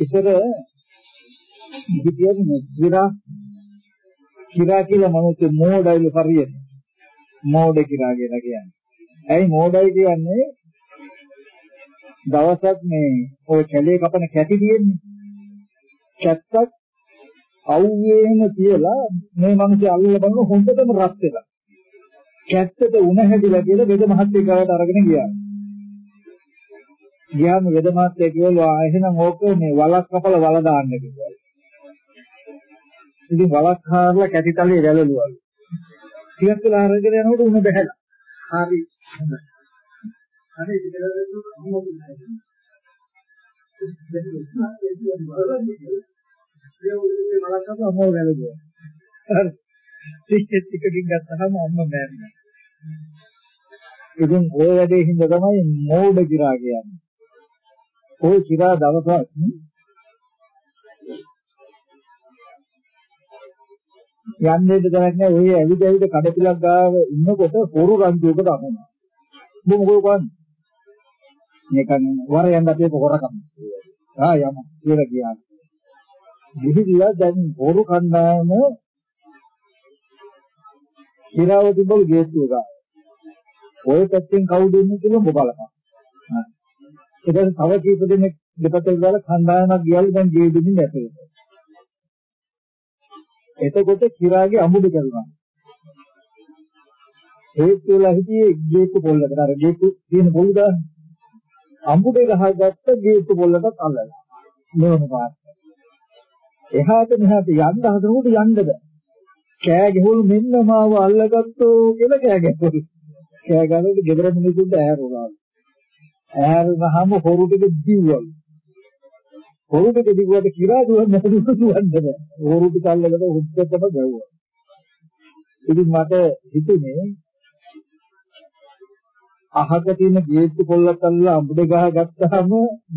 ඉතර හිතියන්නේ කිරා කිරා කියලා මනුස්ස මෝඩයිලු හරියට මෝඩ කිරා කියලා කියන්නේ. ඇයි මෝඩයි කියන්නේ? දවසක් මේ ඔය කැලේ කපන කැටි තියෙන්නේ. කැත්තක් අවුවේම කියලා මේ මිනිස්සු අල්ලලා බලන හොඳටම රත් වෙලා. කැත්තට උණ හැදිලා කියලා වෙද මහත්තයෙක් ගාවට අරගෙන ගියා. ගියාම වෙද මහත්තයා කිව්වා එහෙනම් ඕක මේ වලක් කපලා වල දාන්න කිව්වා. ඉතින් වලක් හාරලා කැටිතලේ වැළලුවලු. ටිකක් වෙලා අරගෙන යනකොට උණ බහැලා. හරි හොඳයි. හරි ඉතින් ඒක අම්මෝ කියන්නේ. ඒ උදේ වලක් කපලා අම්මෝ වැළලුවා. හරි. ටික ටිකකින් ගත්තාම අම්මා මෑරුණා. ඉතින් ওই වැඩේ හින්දා තමයි මෝඩ කිරා කියන්නේ. ওই කිරා දවසක් යන්නේද දැනක් නැහැ ඔය ඇවිද ඇවිද කඩපිලක් ගාව ඉන්නකොට හොරු රංජුවකට අහුණා. මොකද මොකෝ කන්නේ? මේකන් වර යන්න අපේ හොරකම්. ආ යම කියලා කියනවා. ගිහිල්ලා දැන් හොරු කණ්ඩායම හිරාව තිබ්බලු ගේට්ටුව ගාව. ඔය පැත්තෙන් කවුද ඉන්නේ කියලා ඔබ බලපන්. ඊට පස්සේ තව කීප දෙනෙක් දෙපැත්තට දාලා කණ්ඩායමක් ගියලු දැන් ගේ දෙමින් ඇතේ. එතකොට කිරාගේ අමුඩ කරුණා. ඒත් වෙලා හිටියේ ගේට්ටු පොල්ලකට අර ගේට්ටු තියෙන පොල් දාන අමුඩේ ගහගත්ත ගේට්ටු පොල්ලටත් අල්ලලා. මෙවන පාට. එහාට මෙහාට යන්න හදනකොට යන්න බෑ. කෑ ගැහුවලු මෙන්න මාව අල්ලගත්තෝ කියලා කෑ ගැහුවලු. කෑ ගන්නකොට ගෙදර මිනිස්සුන්ට ඈරුණා. ඈරුනහම හොරු ටික දිව්වලු. හොරු ටික දිව්වට කිරා දුවන්නේ නැතුව දුවන්න බෑ. හොරු ටික අල්ලගෙන හුද්දටම ගැව්වා. ඉතින් මට හිතුනේ අහක තියෙන ගේට්ටු පොල්ලක් අල්ලලා අඹුඩ ගහ ගත්තාම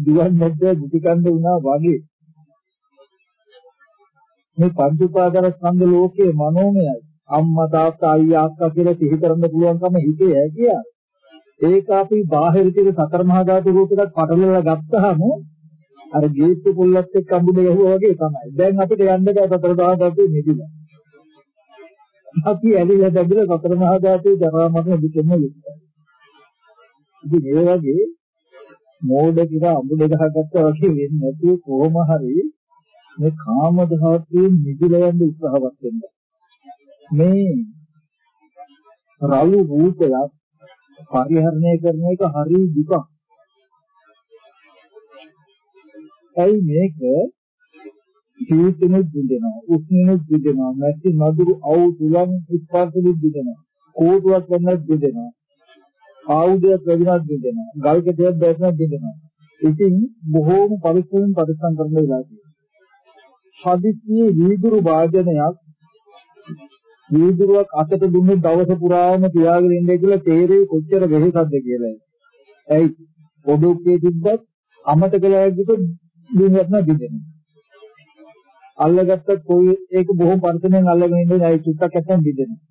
දුවන්නේ නැද්ද බුටි කන්ද වුණා වගේ. මේ පංච උපාදාන ස්කන්ධ ලෝකයේ මනෝමයයි. අම්මා තාත්තා අයියා අක්කා කියලා සිහි කරන්න පුළුවන්කම හිතේ ඇකියා. ඒක අපි බාහිර තියෙන සතර මහා ධාතු රූපයක් පටලලා ගත්තාම අර ගේට්ටු පොල්ලත් එක්ක අඹුද ගැහුවා වගේ තමයි. දැන් අපිට යන්න බෑ සතර මහා ධාතු නිදිලා. අපි ඇලිලා දැබිලා සතර මහා ධාතු ජරා මරණ දුකෙම ඉන්නවා. ඉතින් ඒ වගේ මෝඩ කියලා අඹුද ගහගත්තා වගේ වෙන්නේ නැතුව කොහොම හරි මේ කාම ධාතුවේ නිදිලා යන්න උත්සාහවත් වෙන්න. මේ රළු රූපයක් පරිහරණය කරන එක හරි දුක. ඇයි මේක සීතනෙත් දිදෙනවා උෂ්ණෙත් දිදෙනවා නැති මధుරු අවු තුලන් ස්පර්ශෙත් දිදෙනවා කෝටුවක් ගන්නත් දිදෙනවා ආයුධයක් වැඩිමත් දිදෙනවා ගල් කෙටයක් දැසනක් දිදෙනවා ඉතින් බොහෝම පරිස්සමෙන් පරිස්සම් කරන්න වෙලා තියෙනවා හදිස්සියේ වීදුරු වාදනයක් වීදුරුවක් අතට දුන්නේ දවස පුරාම තියාගෙන ඉන්නේ කියලා තේරෙයි කොච්චර වෙහෙසක්ද කියලා. ඇයි? ඔඩොක්කේ තිබ්බත් අමතකලා ගියොත් දුන්නත් නැදින්නේ. අල්ලගත්තත් කොයි ඒක බොහොම පරිස්සමෙන් අල්ලගෙන ඉන්නේ ඇයි චුට්ටක් නැත්නම් දිදෙනවා.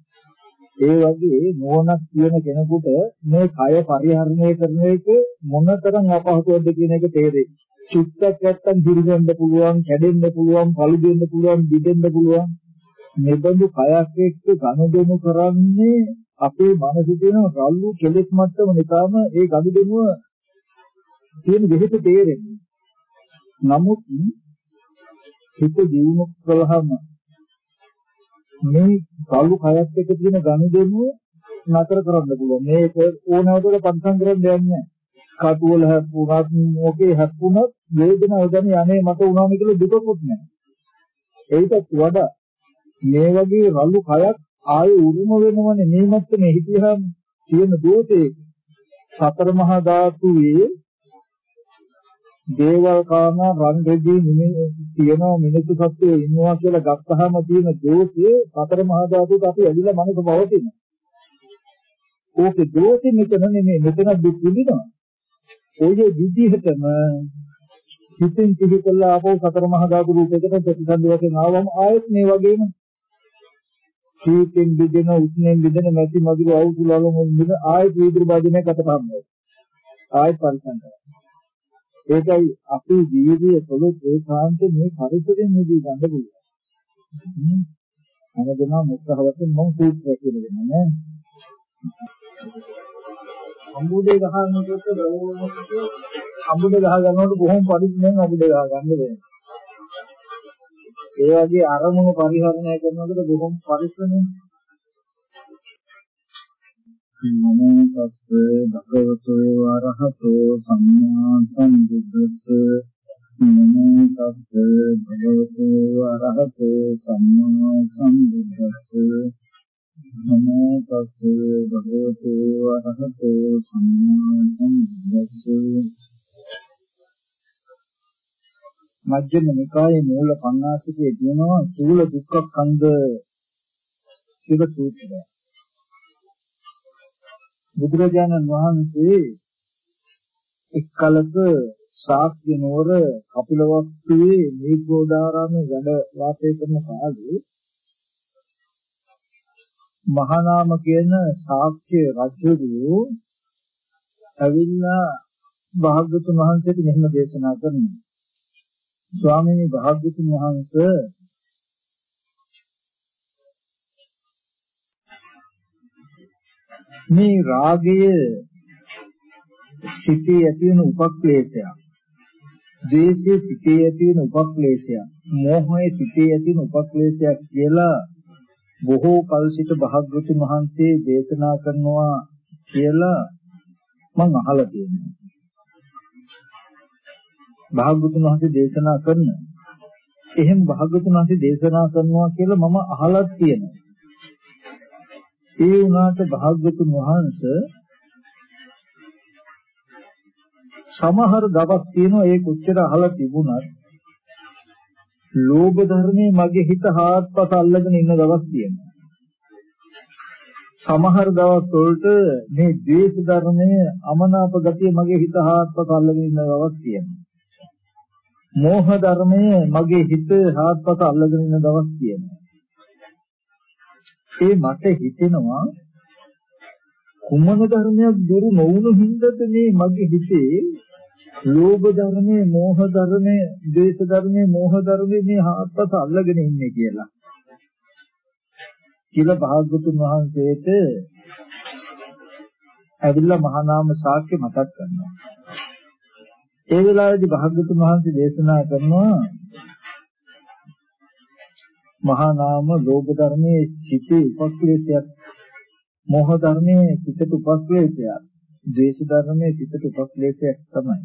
ඒ වගේ නෝනක් කියන කෙනෙකුට මේ කය පරිහරණය කරන එක මොනතරම් අපහසුවක්ද කියන එක තේරෙයි. චුට්ටක් නැත්තම් දිරිගන්න පුළුවන්, කැඩෙන්න පුළුවන්, පළු දෙන්න පුළුවන්, දිදෙන්න පුළුවන්. මෙබඳු කයක් එක්ක ගනුදෙනු කරන්නේ අපේ මනසේ තියෙන රළු කෙලෙස් මට්ටම නිකාම ඒ ගනුදෙනුව තියෙන දෙහිත තේරෙන්නේ. නමුත් හිත දියුණු කළාම මේ රළු කයක් එක්ක තියෙන ගනුදෙනුව නතර කරන්න පුළුවන්. මේක ඕනෑවට පරිසම් කරන්න දෙන්නේ නැහැ. කටුවල හැප්පුණත් ඕකේ හැප්පුණත් වේදනාව ගැන යන්නේ මට උනාම කියලා දුකකුත් නැහැ. ඒකත් වඩා මේ වගේ රළු කයක් ආයේ උරුම වෙනවනේ මේ මැත්තේ හිතියහම තියෙන දෝෂේ සතර මහා ධාතුවේ දේවල් කාම රන් රෙදි තියෙනවා මිනිස්සු සත්‍යයේ ඉන්නවා කියලා ගත්තාම තියෙන දෝෂේ සතර මහා ධාතුවට අපි ඇවිල්ලා මනස පවතින. ඕකේ දෝෂෙ මෙතන නෙමෙයි මෙතන දුක් විඳිනවා. ඔය විදිහටම හිතින් කිහි කළා ආපහු සතර මහා ධාතු රූපයකට ප්‍රතිසන්දි වශයෙන් ආවම ආයෙත් මේ වගේම සීතෙන් බෙදෙන උෂ්ණයෙන් බෙදෙන මැසි මధుර අවුසුලලම බෙදෙන ආයෙත් වීදුරු භාජනයක් අතට හම්බ වෙනවා. ආයෙත් පරිසම් කරනවා. ඒකයි අපි ජීවිතය කළොත් ඒ කාන්තේ මේ පරිසරයෙන් නිදී ගන්න පුළුවන්. හැමදෙනා මුත්තහවතෙන් මම සූත්‍රය කියනවා නේ. අඹුදේ ගහනකොට බලනකොට අඹුදේ ගහ ගන්නකොට බොහොම පරිස්සමෙන් අඹුදේ ගහ ගන්න වෙනවා. ඒ වගේ අරමුණු පරිහරණය කරනකොට බොහොම පරිස්සමෙන් නමෝ තස්ස භගවතු වරහතෝ සම්මා සම්බුද්දස්ස නමෝ තස්ස භගවතු වරහතෝ සම්මා සම්බුද්දස්ස නමෝ තස්ස භගවතු වරහතෝ සම්මා සම්බුද්දස්ස මජ්ක්‍ධිම නිකායේ මූල පණ්ණාසිකයේ තියෙනවා චූල දුක්ඛ කන්ද කියලා සූත්‍රය. බුදුරජාණන් වහන්සේ එක්කලක ශාක්‍ය නුවර කපිලවස්තුවේ මේඝෝදාරාමේ වැඩ වාසය කරන කාලේ මහානාම කියන ශාක්‍ය රජු ඇවිල්ලා භාග්‍යතුන් වහන්සේට මෙහෙම දේශනා කරනවා. ස්වාමීනි භාග්‍යතුන් වහන්සේ මේ රාගය සිටේ ඇති වෙන උපක්ලේශයක්. ද්වේෂයේ සිටේ ඇති වෙන උපක්ලේශයක්. මෝහයේ සිටේ ඇති වෙන උපක්ලේශයක් කියලා බොහෝ කල් සිට භාග්‍යවතුන් වහන්සේ දේශනා කරනවා කියලා මම අහලා තියෙනවා. භාග්‍යවතුන් වහන්සේ දේශනා කරන එහෙම භාග්‍යවතුන් වහන්සේ දේශනා කරනවා කියලා මම අහලා තියෙනවා. ඒ වුණාට භාග්‍යතුන් වහන්සේ සමහර දවස් තියෙනවා ඒ කොච්චර අහලා තිබුණත් ලෝභ ධර්මයේ මගේ හිත හාත්පස අල්ලගෙන ඉන්න දවස් තියෙනවා. සමහර දවස් වලට මේ ද්වේෂ ධර්මයේ අමනාප ගතිය මගේ හිත හාත්පස අල්ලගෙන ඉන්න දවස් තියෙනවා. මෝහ ධර්මයේ මගේ හිත හාත්පස අල්ලගෙන ඉන්න දවස් තියෙනවා. ඒ මට හිතෙනවා කුමන ධර්මයක් දුරු නොවුණු හින්දාද මේ මගේ හිතේ ලෝභ ධර්මයේ, මෝහ ධර්මයේ, ද්වේෂ ධර්මයේ, මෝහ ධර්මයේ මේ හත්පස අල්ලගෙන ඉන්නේ කියලා. කියලා භාග්‍යතුන් වහන්සේට ඇවිල්ලා මහා නාම ශාක්‍ය මතක් කරනවා. ඒ වෙලාවේදී භාග්‍යතුන් වහන්සේ දේශනා කරනවා මහා නාම ලෝභ ධර්මයේ සිටේ උපක්ලේශයක් මෝහ ධර්මයේ සිටට උපක්ලේශයක් ද්වේෂ ධර්මයේ සිටට උපක්ලේශයක් තමයි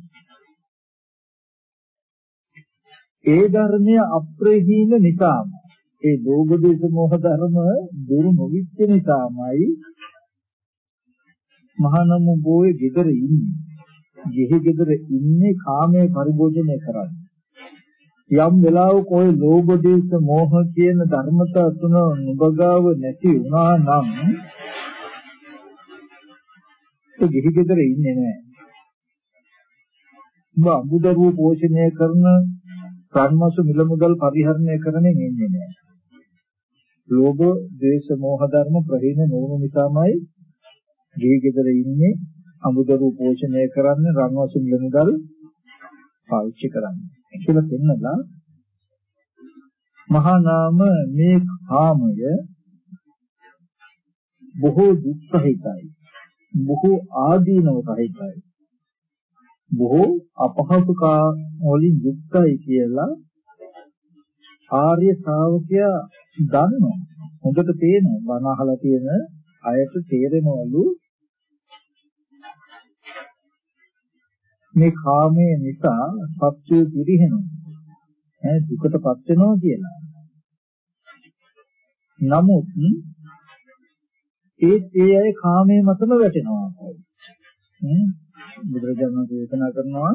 ඒ ධර්මය අප්‍රහීන නිසාම ඒ ලෝභ දේශ මොහ ධර්ම දුරු නොවිච්ච නිසාමයි මහානම බෝයේ gedara ඉන්නේ. ගෙහි gedara ඉන්නේ කාමයේ පරිභෝජනය කරන්නේ. යම් වෙලාවක ওই ලෝභ දේශ මොහ කියන ධර්මතා තුන නුබගාව නැති වුණා නම් ඒ ගෙහි gedara ඉන්නේ නැහැ. ඔබ අමුදරුව පෝෂණය කරන සම්මසු මිල මුදල් පරිහරණය කරන්නේ ඉන්නේ නැහැ. ලෝභ, ද්වේෂ, මෝහ ධර්ම ප්‍රහීන නොවුණු නිසාමයි ගෙහි gedara ඉන්නේ අමුදරුව පෝෂණය කරන්නේ රන්වසු මිල මුදල් පාවිච්චි කරන්නේ. කියලා පෙන්නලා මහා නාම මේ කාමය බොහෝ දුක් සහිතයි බොහෝ ආදීනව සහිතයි බොහෝ අපහසුකා වලින් යුක්තයි කියලා ආර්ය ශ්‍රාවකයා දන්නවා හොඳට තේනවා බණ අහලා තියෙන අයට තේරෙනවලු මේ කාමයේ නිසා සත්‍යය පිරිහෙනවා. ඈ දුකටපත් වෙනවා කියලා. නමුත් ඒ ඒ අය කාමයේ මතම වැටෙනවා. ඈ බුදුරජාණන් දේශනා කරනවා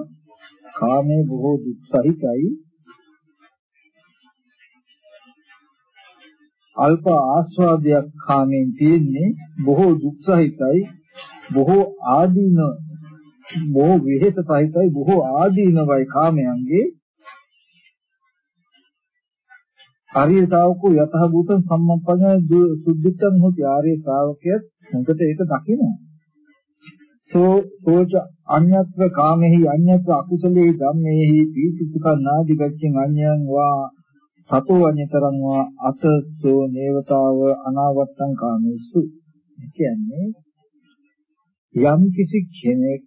කාමයේ බොහෝ දුක් සහිතයි අල්ප ආස්වාදයක් කාමෙන් තියෙන්නේ බොහෝ දුක් සහිතයි බොහෝ ආදීන බොහෝ විහෙත සහිතයි බොහෝ ආදීනවයි කාමයන්ගේ. ආර්ය ශ්‍රාවකෝ යතහ භූතං සම්මප්පඤ්ඤ සුද්ධිච්ඡං හොති. ආර්ය ශ්‍රාවකයත් හොඳට ඒක දකිනවා. සෝ සෝච අඤ්ඤත්‍ර කාමෙහි අඤ්ඤත්‍ර අකුසලේ ධම්මේහි පීතිසුඛ නාදි ගච්ඡෙන් අඤ්ඤං වා සතෝ අඤ්ඤතරං වා අතසෝ නේවතාව අනාවත්තං කාමේසු. කියන්නේ යම් කිසි කෙනෙක්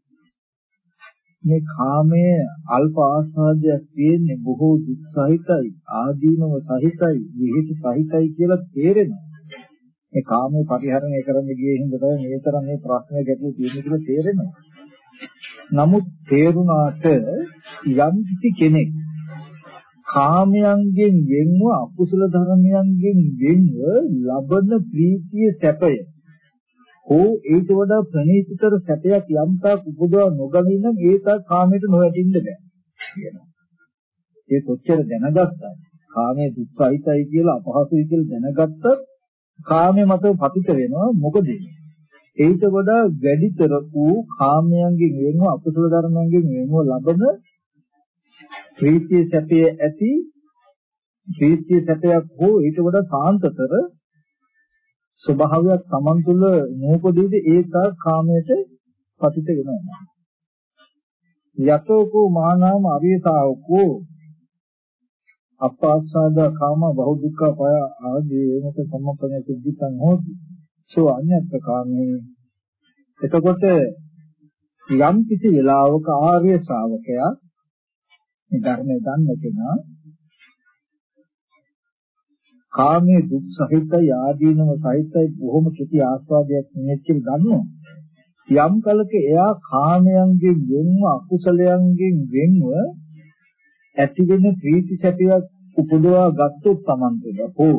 මේ කාමයේ අල්ප ආස්වාදයක් තියෙන්නේ බොහෝ දුක් සහිතයි ආදීනව සහිතයි විහිිත සහිතයි කියලා තේරෙනවා. මේ කාමයේ පරිහරණය කරන්න ගියේ හින්දා තමයි මේ තරම් මේ ප්‍රශ්න ගැටලු තියෙන්නේ කියලා තේරෙනවා. නමුත් තේරුණාට යම් කිසි කෙනෙක් කාමයන්ගෙන් වෙන්ව අකුසල ධර්මයන්ගෙන් වෙන්ව ලබන ප්‍රීතිය සැපය හෝ ඊට වඩා ප්‍රණීතතර සැපයක් යම් තාක් උපදවා නොගනී නම් ඒක කාමයට නොවැටෙන්න බෑ කියනවා. ඒ කොච්චර දැනගත්තා කාමයේ දුක්සහිතයි කියලා අපහසුයි කියලා දැනගත්තත් කාමයේ මත පතිත වෙනවා මොකද ඊට වඩා වැඩිතර වූ කාමයන්ගෙන් වෙනව අකුසල ධර්මයන්ගෙන් වෙනව ලබන ප්‍රීතිය සැපය ඇති ප්‍රීතිය සැපයක් හෝ ඊට වඩා සාන්තතර ස්වභාවයක් Taman තුල නූපදීද ඒක කාමයට පතිත වෙනවා. යතෝකෝ මහානාම අරියතාවකෝ අපාසාද කාම බහුදුක්ඛ පය ආදී එමෙත සම්මප්පනේ සිද්ධිතං හෝති. සෝ අඤ්ඤත් කාමේ එතකොට යම් කිසි වෙලාවක ආර්ය ශ්‍රාවකයා මේ ධර්මය දන්න කෙනා කාමයේ දුක් සහිතයි ආදීනව සහිතයි බොහොම කෙටි ආස්වාදයක් නෙවෙයි කියලා දන්නවා. යම් කලක එයා කාමයන්ගෙන් වෙන්ව අකුසලයන්ගෙන් වෙන්ව ඇතිවෙන ප්‍රීති සැපයක් උපදවා ගත්තොත් Tamanටද හෝ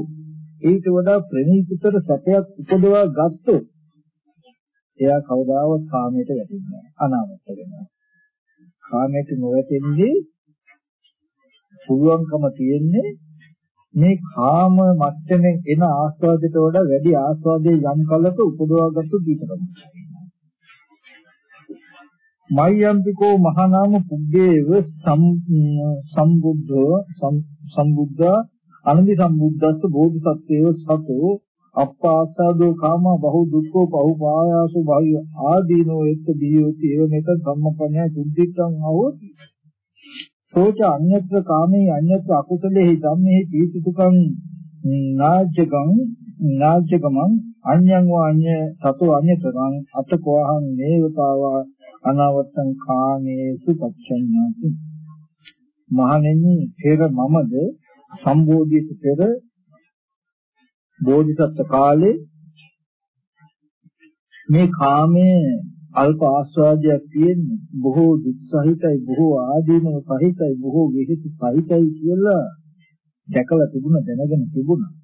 ඊට වඩා ප්‍රණීතතර සැපයක් උපදවා ගත්තොත් එයා කවදාවත් කාමයට වැටෙන්නේ නැහැ අනාමත වෙනවා. කාමයට නොවැටෙන්නේ පුළුවන්කම තියෙන්නේ මේ කාම මට්ටමින් එන ආස්වාදයට වඩා වැඩි ආස්වාදයේ යම් කලක උපදවාගත්තු දීතකම. මයම්පිකෝ මහානාම පුග්ගේව සම්බුද්ධ සම්බුද්ධ අනන්ති සම්බුද්දස්ස බෝධිසත්වේව සතෝ අප්පාසාදෝ කාම බහු දුක්ඛෝ පහු පායාසෝ භය ආදීනෝ එත්ත දීයෝති එව මෙත සම්මපඤ්ඤා සුද්ධිත්තං අවෝති සෝච අඤ්ඤත්‍ර කාමේ අඤ්ඤත්‍ර අකුසලේ ධම්මේ පීතිතුකං නාජ්ජකං නාජ්ජකමං අඤ්ඤං වාඤ්ඤ සතෝ අඤ්ඤතරං අතකෝහං නේවතාවා අනවත්තං කාමේසු පච්චඤ්ඤාති මහණෙනි පෙර මමද සම්බෝධිත පෙර බෝධිසත්ව කාලේ මේ කාමයේ අල්ප ආස්වාදයක් තියෙන්නේ බොහෝ දුක් සහිතයි බොහෝ ආදීනව සහිතයි බොහෝ විහිති සහිතයි කියලා දැකලා තිබුණ දැනගෙන තිබුණා.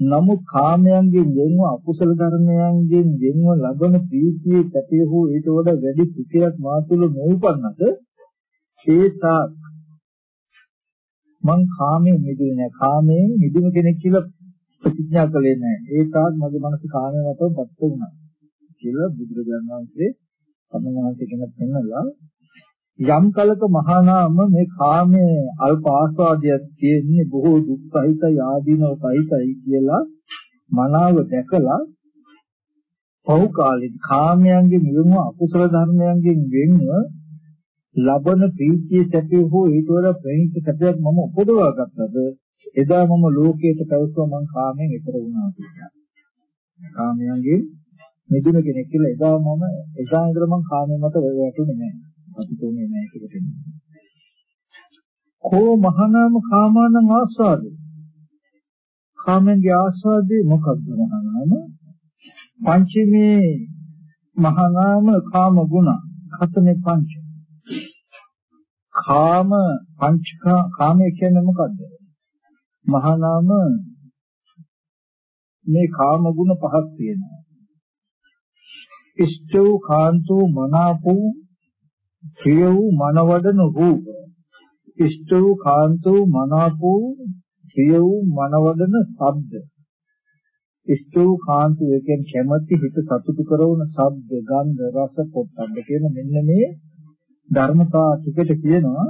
නමුත් කාමයන්ගෙන් වෙනව අකුසල ධර්මයන්ගෙන් වෙනව ලබන ප්‍රීතියේ පැතිර හෝ ඊට වඩා වැඩි සුඛයක් මා තුළ නොඋපන්නද ඒ තාක් මං කාමයෙන් මිදුනේ නැහැ. කාමයෙන් මිදුණු කෙනෙක් කියලා ප්‍රතිඥා කළේ නැහැ. ඒ තාක් මගේ මනස කාමයෙන් වතව බත් වුණා. කියලා බුදුරජාණන් වහන්සේ සම්මානසික කෙනෙක් පෙන්නලා යම් කලක මහා නාම මේ කාමයේ අල්ප ආස්වාදයක් තියෙන්නේ බොහෝ දුක් සහිතයි ආදීනව සහිතයි කියලා මනාව දැකලා පහු කාලේ කාමයන්ගෙන් වෙනව අකුසල ධර්මයන්ගෙන් වෙනව ලබන ප්‍රීතිය සැපේ හෝ ඊට වඩා ප්‍රණීත සැපයක් මම උපදවා ගත්තද එදා මම ලෝකයට පැවසුවා මං කාමයෙන් ඈතර වුණා කියලා. කාමයන්ගෙන් මිදුණ කෙනෙක් කියලා එදා මම එදා ඉඳලා මම කාමයේ මත වැටුනේ නැහැ. අපිටුනේ නැහැ කියලා කියනවා. කෝ මහානාම කාමානං ආස්වාදේ. කාමෙන්ගේ ආස්වාදේ මොකක්ද මහානාම? පංචමේ මහානාම කාම ගුණ. කතනේ පංච. කාම පංච කාමයේ කියන්නේ මොකද්ද? මහානාම මේ කාම ගුණ පහක් තියෙනවා. ඉෂ්ට වූ කාන්ත වූ මනාප වූ ප්‍රිය වූ මනවඩන රූප ඉෂ්ට වූ. කාන්ත වූ මනාප වූ ප්‍රිය වූ මනවඩන ශබ්ද. ඉෂ්ට වූ කාන්ත වූ කියන්නේ කැමැති හිත සතුටු කරන ශබ්ද ගන්ධ රස පොට්ටබ්බ කියන මෙන්න මේ ධර්මතා ටිකට කියනවා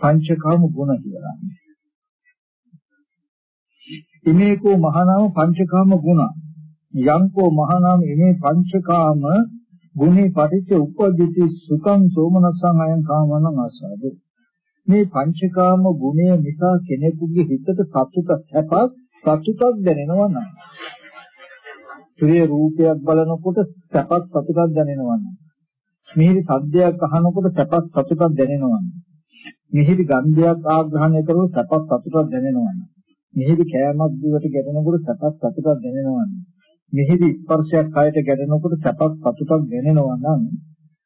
පංචකාම ගුණ කියලා. ඉමේකෝ මහානාම පංචකාම ගුණ. යංකෝ මහානාම ඉමේ පංචකාම ගුණේ පටිච්ච උපදිති සුඛං සෝමනස්සං අයං කාමනං ආසාද. මේ පංචකාම ගුණය නිසා කෙනෙකුගේ හිතට සතුට හැපක් සතුටක් දැනෙනවා නම් ප්‍රිය රූපයක් බලනකොට සැපක් සතුටක් දැනෙනවා නම් මිහිරි සද්දයක් අහනකොට සැපක් සතුටක් දැනෙනවා නම් මිහිරි ගන්ධයක් ආග්‍රහණය කරලා සැපක් සතුටක් දැනෙනවා නම් මිහිරි කෑමක් දිවට ගැටෙනකොට සැපක් සතුටක් දැනෙනවා නම් මිහිරි ස්පර්ශයක් කයට ගැටෙනකොට සැපක් සතුටක් දැනෙනවා නම්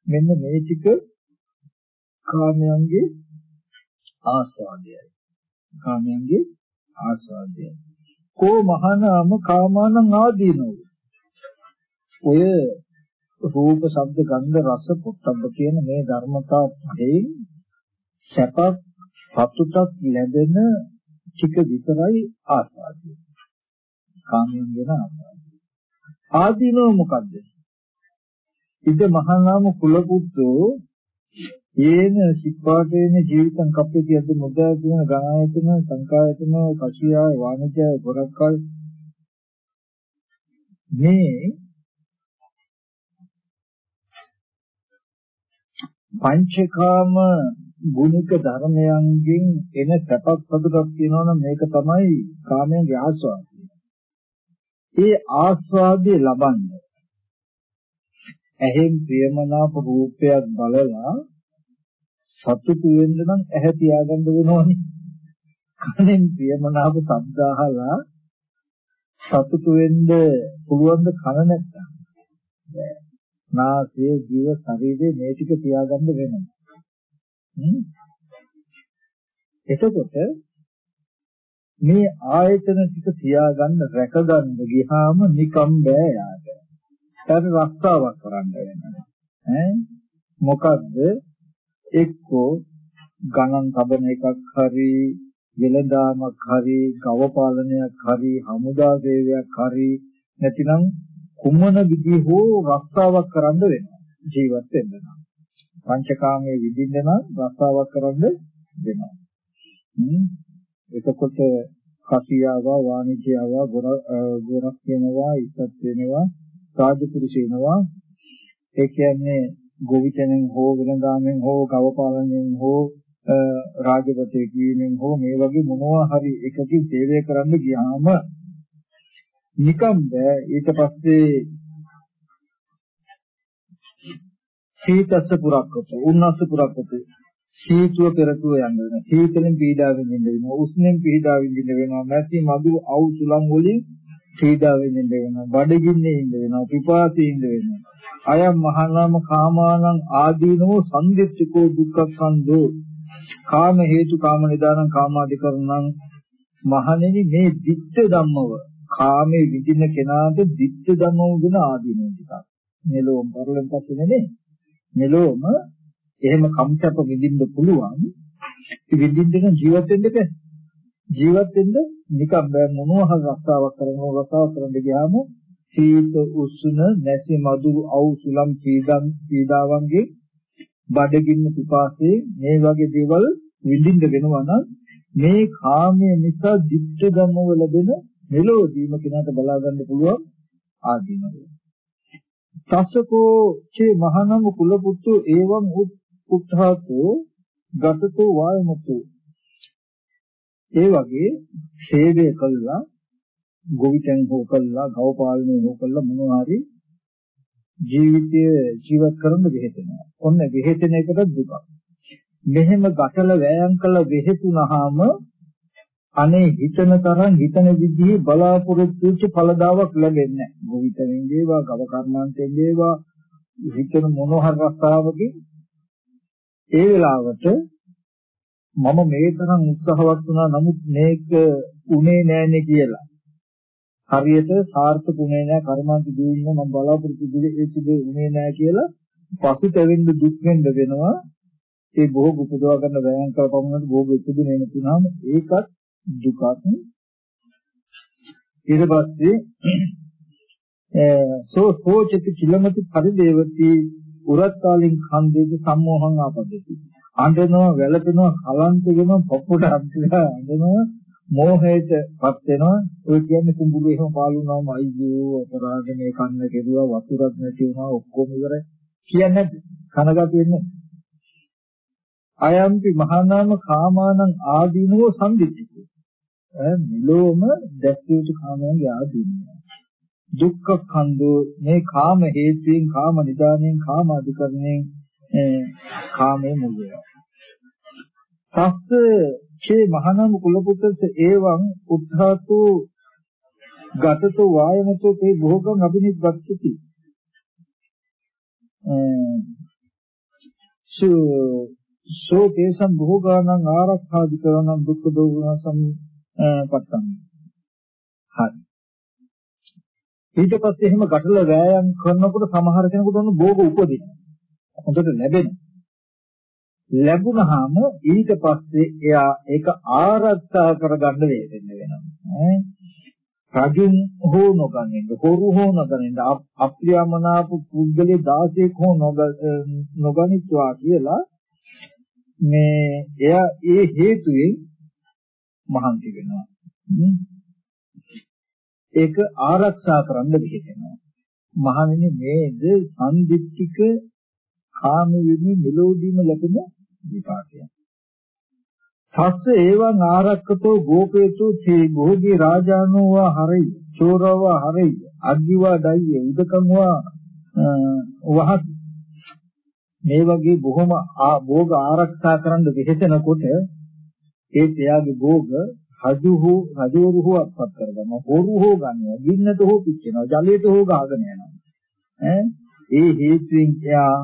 මෙන්න මේ ටික කාමයන්ගේ ආස්වාදයයි. කාමයන්ගේ ආස්වාදයයි. කෝ මහානාම කාමානං ආදීනෝ. ඔය රූප ශබ්ද ගන්ධ රස පොට්ටබ්බ කියන මේ ධර්මතා පහෙන් සැපක් සතුටක් ලැබෙන ටික විතරයි ආස්වාදය. කාමයෙන් වෙන ආස්වාදය ආදීනෝ මොකද්ද ඉද මහානාම කුලපුත්තෝ යේන සිප්පාටේන ජීවිතං කප්පේති අද මුදා කියන ගායතන සංකායතන කෂියා වාණිජය ගොඩක්කල් මේ පංචකාම ගුණික ධර්මයන්ගෙන් එන සැපක් සතුටක් කියනවනම් මේක තමයි කාමයේ ආස්වාදය. ඒ ආස්වාදය ලබන්නේ ඇහෙන් ප්‍රියමනාප රූපයක් බලලා සතුටු වෙන්න නම් ඇහැ තියාගන්න වෙනවනේ. කනෙන් ප්‍රියමනාප ශබ්ද අහලා සතුටු වෙන්න පුළුවන් ද කන නැත්තම්. නාසය, ජීව, ශරීරය මේ ටික තියාගන්න වෙනවා. එතකොට මේ ආයතන ටික තියාගන්න රැකගන්න ගියාම නිකම් බෑ යාට. ඒකට රස්තාවක් කරන්න වෙනවා. ඈ? මොකද්ද? එක්කෝ ගණන් තබන එකක් හරි වෙළඳාමක් හරි ගව පාලනයක් හරි හමුදා සේවයක් හරි නැතිනම් කුමන විදිහ හෝ රස්සාවක් කරන්න වෙනවා. ජීවත් වෙන්න නම්. පංචකාමයේ විඳින්න නම් රස්සාවක් කරන්න වෙනවා. එතකොට කසියාව වාණිජ්‍යව ගොරක් වෙනවා ඉස්සත් වෙනවා සාධුපුරුෂ වෙනවා. ඒ කියන්නේ ගොවිතැනෙන් හෝ වෙළඳාමෙන් හෝ ගව පාලනයෙන් හෝ රාජපතේ කීමෙන් හෝ මේ වගේ මොනවා හරි එකකින් සේවය කරන්න ගියාම නිකම් බෑ. ඊට පස්සේ සීතස්ස පුරක්කත උන්නස්ස පුරක්කත සීතුව පෙරටුව යන්න වෙනවා. සීතලෙන් පීඩා විඳින්න වෙනවා. උෂ්ණෙන් පීඩා විඳින්න වෙනවා. නැති මදු අවු සුලං වලින් පීඩා විඳින්න වෙනවා. බඩගින්නේ ඉන්න වෙනවා. පිපාසී ඉන්න වෙනවා. අයම් මහානාම කාමානං ආදීනෝ සම්දිත්තිකෝ දුක්ඛසන්දෝ කාම හේතු කාම නිදානං කාමාදිකරණං මහණෙනි මේ ditth ධම්මව කාමයේ විඳින කෙනාට ditth ධම්මව ගැන ආදීනෝ ටිකක්. මෙලොවම පරලෙන් පස්සේ නෙමෙයි. මෙලොවම එහෙම කම්සප්ප විඳින්න පුළුවන්. විඳින්න ජීවත් වෙන්න බෑ. ජීවත් වෙන්න නිකම් බෑ. මොනවා හරි රස්සාවක් කරනවා රස්සාවක් කරන්න ගියාම සීත උෂ්ණ නැසි මధుර අවුසුලම් පීඩම් පීඩාවන්ගේ බඩගින්න පිපාසයේ මේ වගේ දේවල් විඳින්න වෙනවා නම් මේ කාමයේ නිසා ධිට්ඨ ධම්ම වල දෙන මෙලෝදීම කෙනාට බලා ගන්න පුළුවන් ආදීනව. තස්සකෝ චේ මහනම කුල පුත්තු එවං උත්ථාතෝ ගතතෝ වායමතු ඒ වගේ සේවය කළා ගොවිතැන් හෝ කළා ගව පාලනය හෝ කළා මොනවා හරි ජීවිතය ජීවත් කරන්න වෙහෙතෙනවා. ඔන්න වෙහෙතෙන එකට දුක. මෙහෙම ගැටල වෑයම් කළ වෙහෙතුනහම අනේ හිතන තරම් හිතන විදිහේ බලාපොරොත්තු වෙච්ච ඵලදාවක් ලැබෙන්නේ නැහැ. ගොවිතැනින් වේවා, ගව කර්මාන්තයෙන් වේවා, හිතන මොන හරි රස්තාවකින් ඒ වෙලාවට මම මේ තරම් උත්සාහවත් වුණා නමුත් මේක උනේ නෑනේ කියලා. හරියට සාර්ථක උනේ නෑ කර්මාන්ත දෙන්න මම බලාපොරොත්තු වෙච්ච දේ උනේ නෑ කියලා පසුතැවෙන්න දුක් වෙන්න වෙනවා. ඒ භෝග උපදවා ගන්න වෑයම් කර පමණට භෝග උපදින්නේ නැතුනම ඒකත් දුකක්. ඊට පස්සේ සෝ සෝචති කිලමති පරිදේවති උරත්තාලින් ඛන්දේක සම්මෝහං ආපදති. අඬනවා වැළපෙනවා කලන්ත වෙනවා පොප්පට අද්දලා අඬනවා මෝහයටපත් වෙනවා. ඔය කියන්නේ කුඹුරු එහෙම පාලුනාම අයියෝ අපරාධ මේ කන්න කෙරුවා වතුරක් නැති වුණා ඔක්කොම ඉවරයි. කියන්නේ කනගාටු වෙන්නේ අයම්පි මහානාම කාමානං ආදීනෝ සම්දිත්තිකෝ. ඈ මිලෝම දැක්විත කාමයන්ගේ ආදීනෝ දුක්ඛ කන්දෝ මේ කාම හේතුයෙන් කාම නිදානෙන් කාම අධිකරණයෙන් කාමයේ මුල් වෙනවා තස්ස චේ මහානාම කුලපුත්‍රස එවං උද්ධාතු ගතතු වායනතෝ තේ භෝගං අබිනිබ්බත්ති සෝ තේසම් භෝගානං ආරක්ඛාදි කරනං දුක්ඛ දෝමන සම් පත්තම් හරි. ඊට පස්සේ එහෙම ගැටල වෑයම් කරනකොට සමහර කෙනෙකුට ඔන්න භෝග උපදින හොඳට ලැබෙන ලැබුණාම ඊට පස්සේ එයා ඒක ආරක්ෂා කරගන්න වෙනවා. රජුන් හෝ නොගන්නෙන්න හොරු හෝ නොගන්නෙන්න අප්‍රියමනාප පුද්ගලයේ 16ක් හෝ නොගනිත්වා කියලා මේ එයා ඒ හේතුයෙන් මහන්සි වෙනවා. ඒක ආරක්ෂා කරන්න බෙහෙතෙනවා මහණෙනි මේද සම්දිත්තික කාම විනි නිරෝධීම ලැබෙන විපාකය තස්ස එවං ආරක්කතෝ ගෝපේතු තේ භෝගී රාජානෝ වා හරයි චෝරව හරයි අග්ගිවා දයිය උදකම් වා වහත්. මේ වගේ බොහොම භෝග ආරක්ෂා කරන්න වෙහෙසනකොට ඒ එයාගේ භෝග රජු හෝ රජවරු හෝ අත්පත් කරගන්නවා. හොරු හෝ ගන්නවා. ගින්නට හෝ පිච්චෙනවා ජලයට හෝ ගහගෙන යනවා. ඈ? ඒ හේතුවෙන් එයා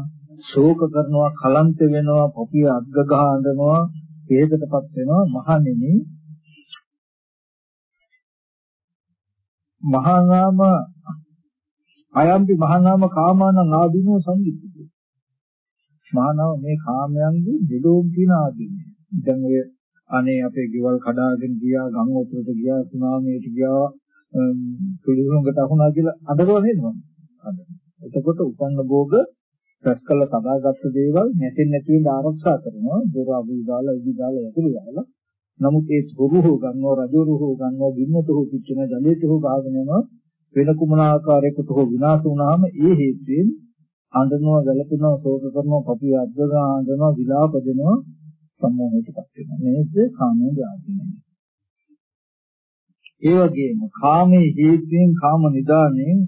ශෝක කරනවා කලන්ත වෙනවා පොපිය අග්ග ගහ අඬනවා හේතටපත් වෙනවා. මහණෙනි මහානාම අයම්පි මහානාම කාමානං ආදීනෝ සංගීතය මහානාම මේ කාමයන්ගේ දෙලෝම් කියන ආදීනය. දැන් ඔය අනේ අපේ ගෙවල් කඩාගෙන ගියා ගම් උතුරට ගියා සුනාමියට ගියා සුළුහුඟට අහුණා කියලා අඬනවා නේද මම? එතකොට උපන්න භෝග ප්‍රස් කළ තබාගත්තු දේවල් නැතින් නැති වෙන ආරක්ෂා කරනවා. දොර අබුල් දාලා ඉදි දාලා යතුරු දාලා. නමුත් ඒ සොරු හෝ ගන්නව රජවරු හෝ ගන්නව ගින්නට හෝ පිච්චෙන ජලයට හෝ ගාගෙන යනවා වෙන කුමන ආකාරයකට හෝ විනාශ වුණාම ඒ හේතුවෙන් අඬනවා ගැලපෙනවා ශෝක කරනවා පපි අද්දගා අඬනවා විලාප දෙනවා. සම්මෝහයටපත් වෙනවා. මේක කාමයේ ආධිනය ඒ වගේම කාමයේ හේතුවෙන් කාම නිදානෙන්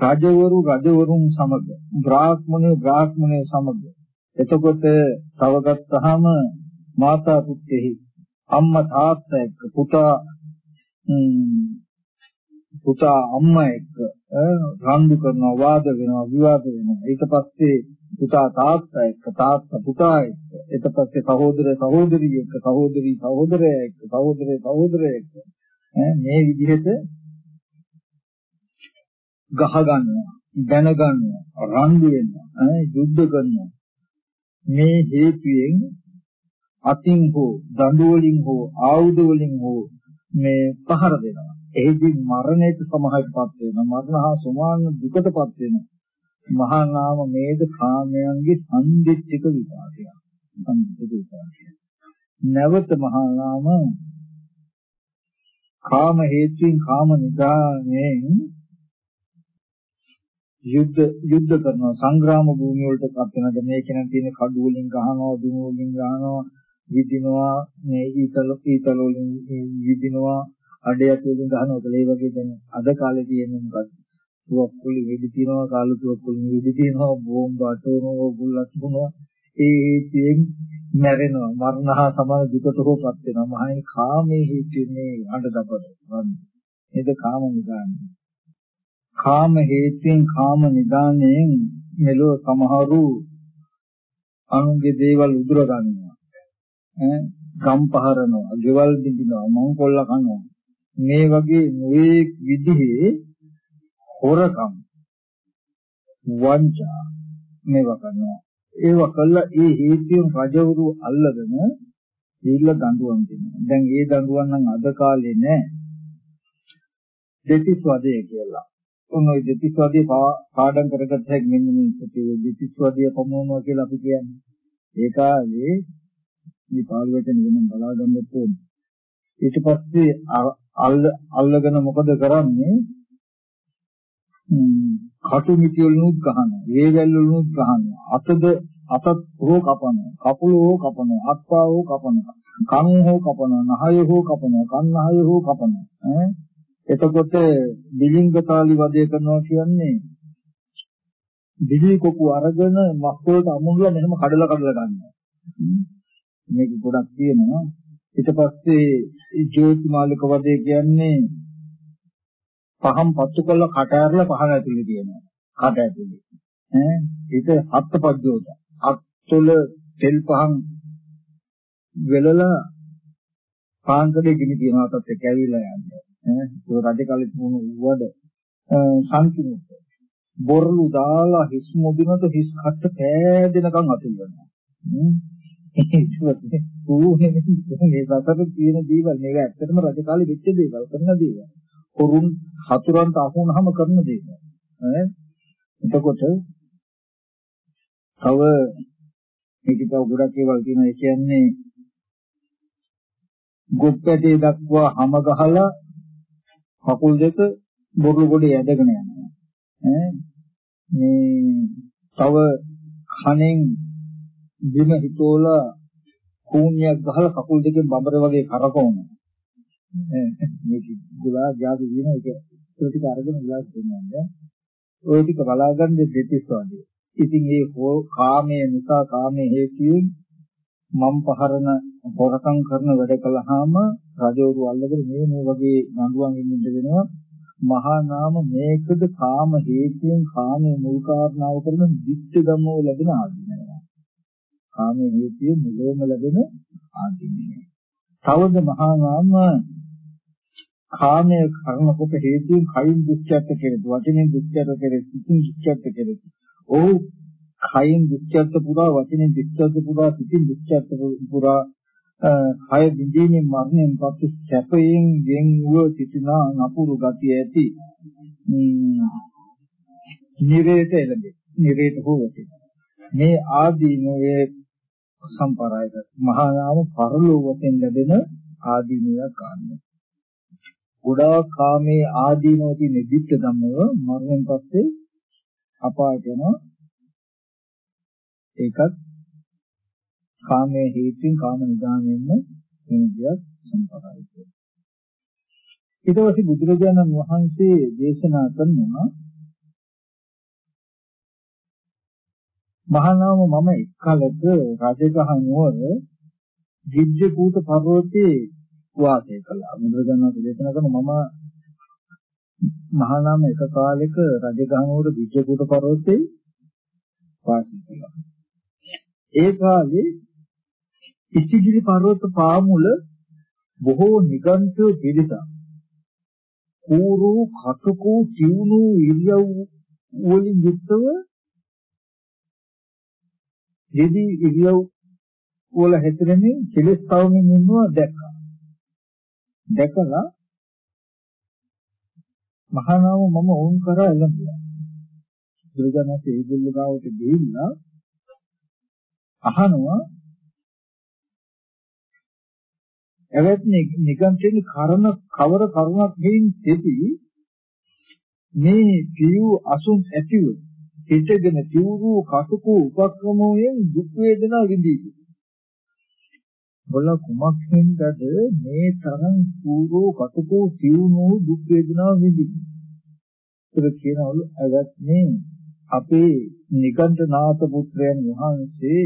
රජවරු රජවරුන් සමග බ්‍රාහ්මණය බ්‍රාහ්මණය සමග. එතකොට තව ගත්තාම මාතා පුත්‍රෙහි අම්මා තාත්තා එක්ක පුතා පුතා අම්මා එක්ක රණ්ඩු කරනවා වාද වෙනවා විවාද වෙනවා. ඊට පස්සේ පුතා තාත්තා එක්ක තාත්තා පුතා එක්ක. ඊට පස්සේ සහෝදර සහෝදරිය එක්ක සහෝදරි සහෝදරයා එක්ක සහෝදරය සහෝදරයා එක්ක. මේ විදිහට ගහ ගන්නවා දැන ගන්නවා රණ්ඩු වෙනවා යුද්ධ කරනවා. මේ හේතුයෙන් අතින් හෝ දඬු වලින් හෝ ආයුධ වලින් හෝ මේ පහර දෙනවා. එහිදී මරණයට සමහරටපත් වෙනවා. මරණ හා සමාන දුකටපත් වෙනවා. මහා නාම මේද කාමයන්ගේ සම්දිත්තික විපාකයක්. සම්දිත්තික විපාකයක්. නැවත මහා නාම කාම හේතුයෙන් කාම නිදානෙන් යුද්ධ යුද්ධ කරනවා. සංග්‍රාම භූමිය වලට පත් වෙනද මේ කෙනෙක් තියෙන කඩු වලින් ගහනවා දුමු වලින් ගහනවා විදිනවා. මේ ඊතල ඊතල වලින් විදිනවා. අඩයක් වලින් ගහනවා. ඒ වගේ දැන් අද කාලේ තියෙන මොකක්ද තුවක්කුලි වෙඩි තියනවා කාලු තුවක්කුලි වෙඩි තියනවා බෝම්බ අටවනවා බුල්ලත් වුණා ඒ හේතුයෙන් මැරෙනවා. මරණහා සමාන දුකට හෝපත් වෙනවා. මහණේ කාමයේ හේතුනේ අඬ දබර වන්නේ. නේද කාම නිදාන්නේ කාම හේතුයෙන් කාම නිදාණයෙන් මෙලෝ සමහරු අනුන්ගේ දේවල් උදුර ගන්නවා. ඈ ගම් පහරනවා ගෙවල් බිඳිනවා මංකොල්ල කනවා. මේ වගේ නොඑක් විදිහේ හොරකම් වංචා මේවා කරනවා. ඒව කළා ඒ හේතුයෙන් රජවරු අල්ලගෙන දීලා දඬුවම් දෙනවා. දැන් ඒ දඬුවම් නම් අද කාලේ නෑ. දෙතිස් වදේ කියලා උන් ওই දෙතිස්වාදී පාඩම් කරගත්ත හැකි මෙන්න මේ සතිය දෙතිස්වාදී පමෝනවා කියලා අපි කියන්නේ. ඒ කාලේ මේ පාළු වචන වෙනම් බලා ගන්නත් ඕනේ. ඊට පස්සේ අල්ල අල්ලගෙන මොකද කරන්නේ? කටු මිටි වලිනුත් ගහනවා වේවැල් වලිනුත් ගහනවා අතද අතත් හෝ කපනවා කකුල හෝ කපනවා අත්පා හෝ කපනවා කන් හෝ කපනවා නහය හෝ කපනවා කන් නහය හෝ කපනවා ඈ? එතකොට දිලිංගතාලි වදේ කරනවා කියන්නේ දිලි කොකු අරගෙන මස් වලට අමුණලා මෙහෙම කඩලා කඩලා ගන්නවා. මේක ගොඩක් තියෙනවා. ඊට පස්සේ ජෝතිමාලික වදේ කියන්නේ පහම් පත්තු කරලා කට ඇරලා පහන ඇතුලේ තියෙනවා. කට ඇතුලේ. ඈ? ඒක හත්පද්දෝත අත්තුල තෙල් පහන් වෙලලා පාන්කඩේ ගිනි තියනවා අතත් එක්ක ඇවිල්ලා යන්නේ. ඈ? ඒ රජ කාලේ තිබුණු වඩ සංකීර්ණ බොරළු දාලා හිස් මුදිනට හිස් කට පෑදෙනකන් අතුල් වෙනවා. ඒකත් ඌනේ මේ සතර තියෙන දේවල්. මේක ඇත්තටම රජ කාලේ වෙච්ච දේවල් කරන දේවල්. හොරුන් හතුරන්ට අහුනහම කරන දේවල් ඈ? එතකොට තව මේක තව ගොඩක් ඒවල් තියෙනවා. ඒ කියන්නේ ගොප්පැටේ දක්වා හැම ගහලා කකුල් දෙක බොරු ගොඩේ ඇදගෙන යනවා. ඈ? මේ තව කණෙන් බිම හිතෝලා කූණියක් ගහලා කකුල් දෙකෙන් බඹර වගේ කරකවනවා. මේක ගුලා ජාති දින එක ඒ ටික අරගෙන විලාස දෙනවා ඔය ටික බලාගන්න දෙතිස් වගේ ඉතින් ඒ කාමයේ නිසා කාමයේ හේතුවෙන් මම් පහරන හොරකම් කරන වැඩ කළාම රජවරු අල්ලගෙන මේ මේ වගේ නඩුවන් ඉන්න වෙනවා මහා නාම මේකද කාම හේතුයෙන් කාමයේ මුල් කාරණාව කරන දිට්ඨ ධම්මෝ ලැබෙන ආධිනය. කාමයේ හේතුයෙන් මුලම ලැබෙන ආධිනය. තවද මහා නාම කාමයේ කර්ම කොට හේතුයෙන් කයින් දුක්ඛයට කෙරෙති වචනෙන් දුක්ඛයට කෙරෙති සිතින් දුක්ඛයට කෙරෙති. ඔහු කයින් දුක්ඛයට පුරා වචනෙන් දුක්ඛයට පුරා සිතින් දුක්ඛයට පුරා කය විඳීමේ මරණයෙන් පසු සැපයෙන් යෙන් වූ සිටිනා නපුරු ගතිය ඇති නිරේත එළඹේ නිරේත හොවති මේ ආදීනයේ සම්පරායක මහා නාම පරලෝ වශයෙන් ලැබෙන ආදීනයක් ගන්න. ගොඩාක් කාමේ ආදීනෝ තියෙන දික්ක ධම්මව මරණයෙන් පස්සේ අපායට යනවා. ඒකත් කාමයේ හේතුන් කාම නිදානෙන්න ඉන්දියක් සම්පදායික. ඊට පස්සේ බුදුරජාණන් වහන්සේ දේශනා කරනවා මහානාම මම එක්කලක රජගහ නුවර දිජ්ජකූට පර්වතයේ වාසය කළා. බුදුරජාණන් වහන්සේ දේශනා කරන මම මහානාම එක කාලෙක රජගහ නුවර දිජ්ජකූට පර්වතයේ වාසය කළා. ඒ කාලේ ඉසිගිරි පර්වත පාමුල බොහෝ නිගන්ඨ පිළිසක් කූරු කටුකු තියුණු ඉරියව් වලින් යුක්තව දෙවි ඉරියව් වල හැතරෙමින් කෙලස් තවමින් ඉන්නවා දැක්කා දැකලා මහානාම මම වුන් කරා එළඹුවා දුර්ගනසේ ඒගොල්ලෝ ගාවට ගිහිල්ලා අහනවා එවත්නි නිගන්ඨේනි කරන කවර කරුණක් හේින් තෙති මේ පියු අසුන් ඇතිව හිතගෙන තිවුරු කටුකු උපක්‍රමයෙන් දුක් වේදනා විඳී. බල කුමක් හින්දාද මේ තරම් පූර්ව කටුකු තිවුණු දුක් වේදනා විඳී. ඒක කියනවලු එවත්නි අපේ නිගන්ඨනාථ පුත්‍රයන් වහන්සේ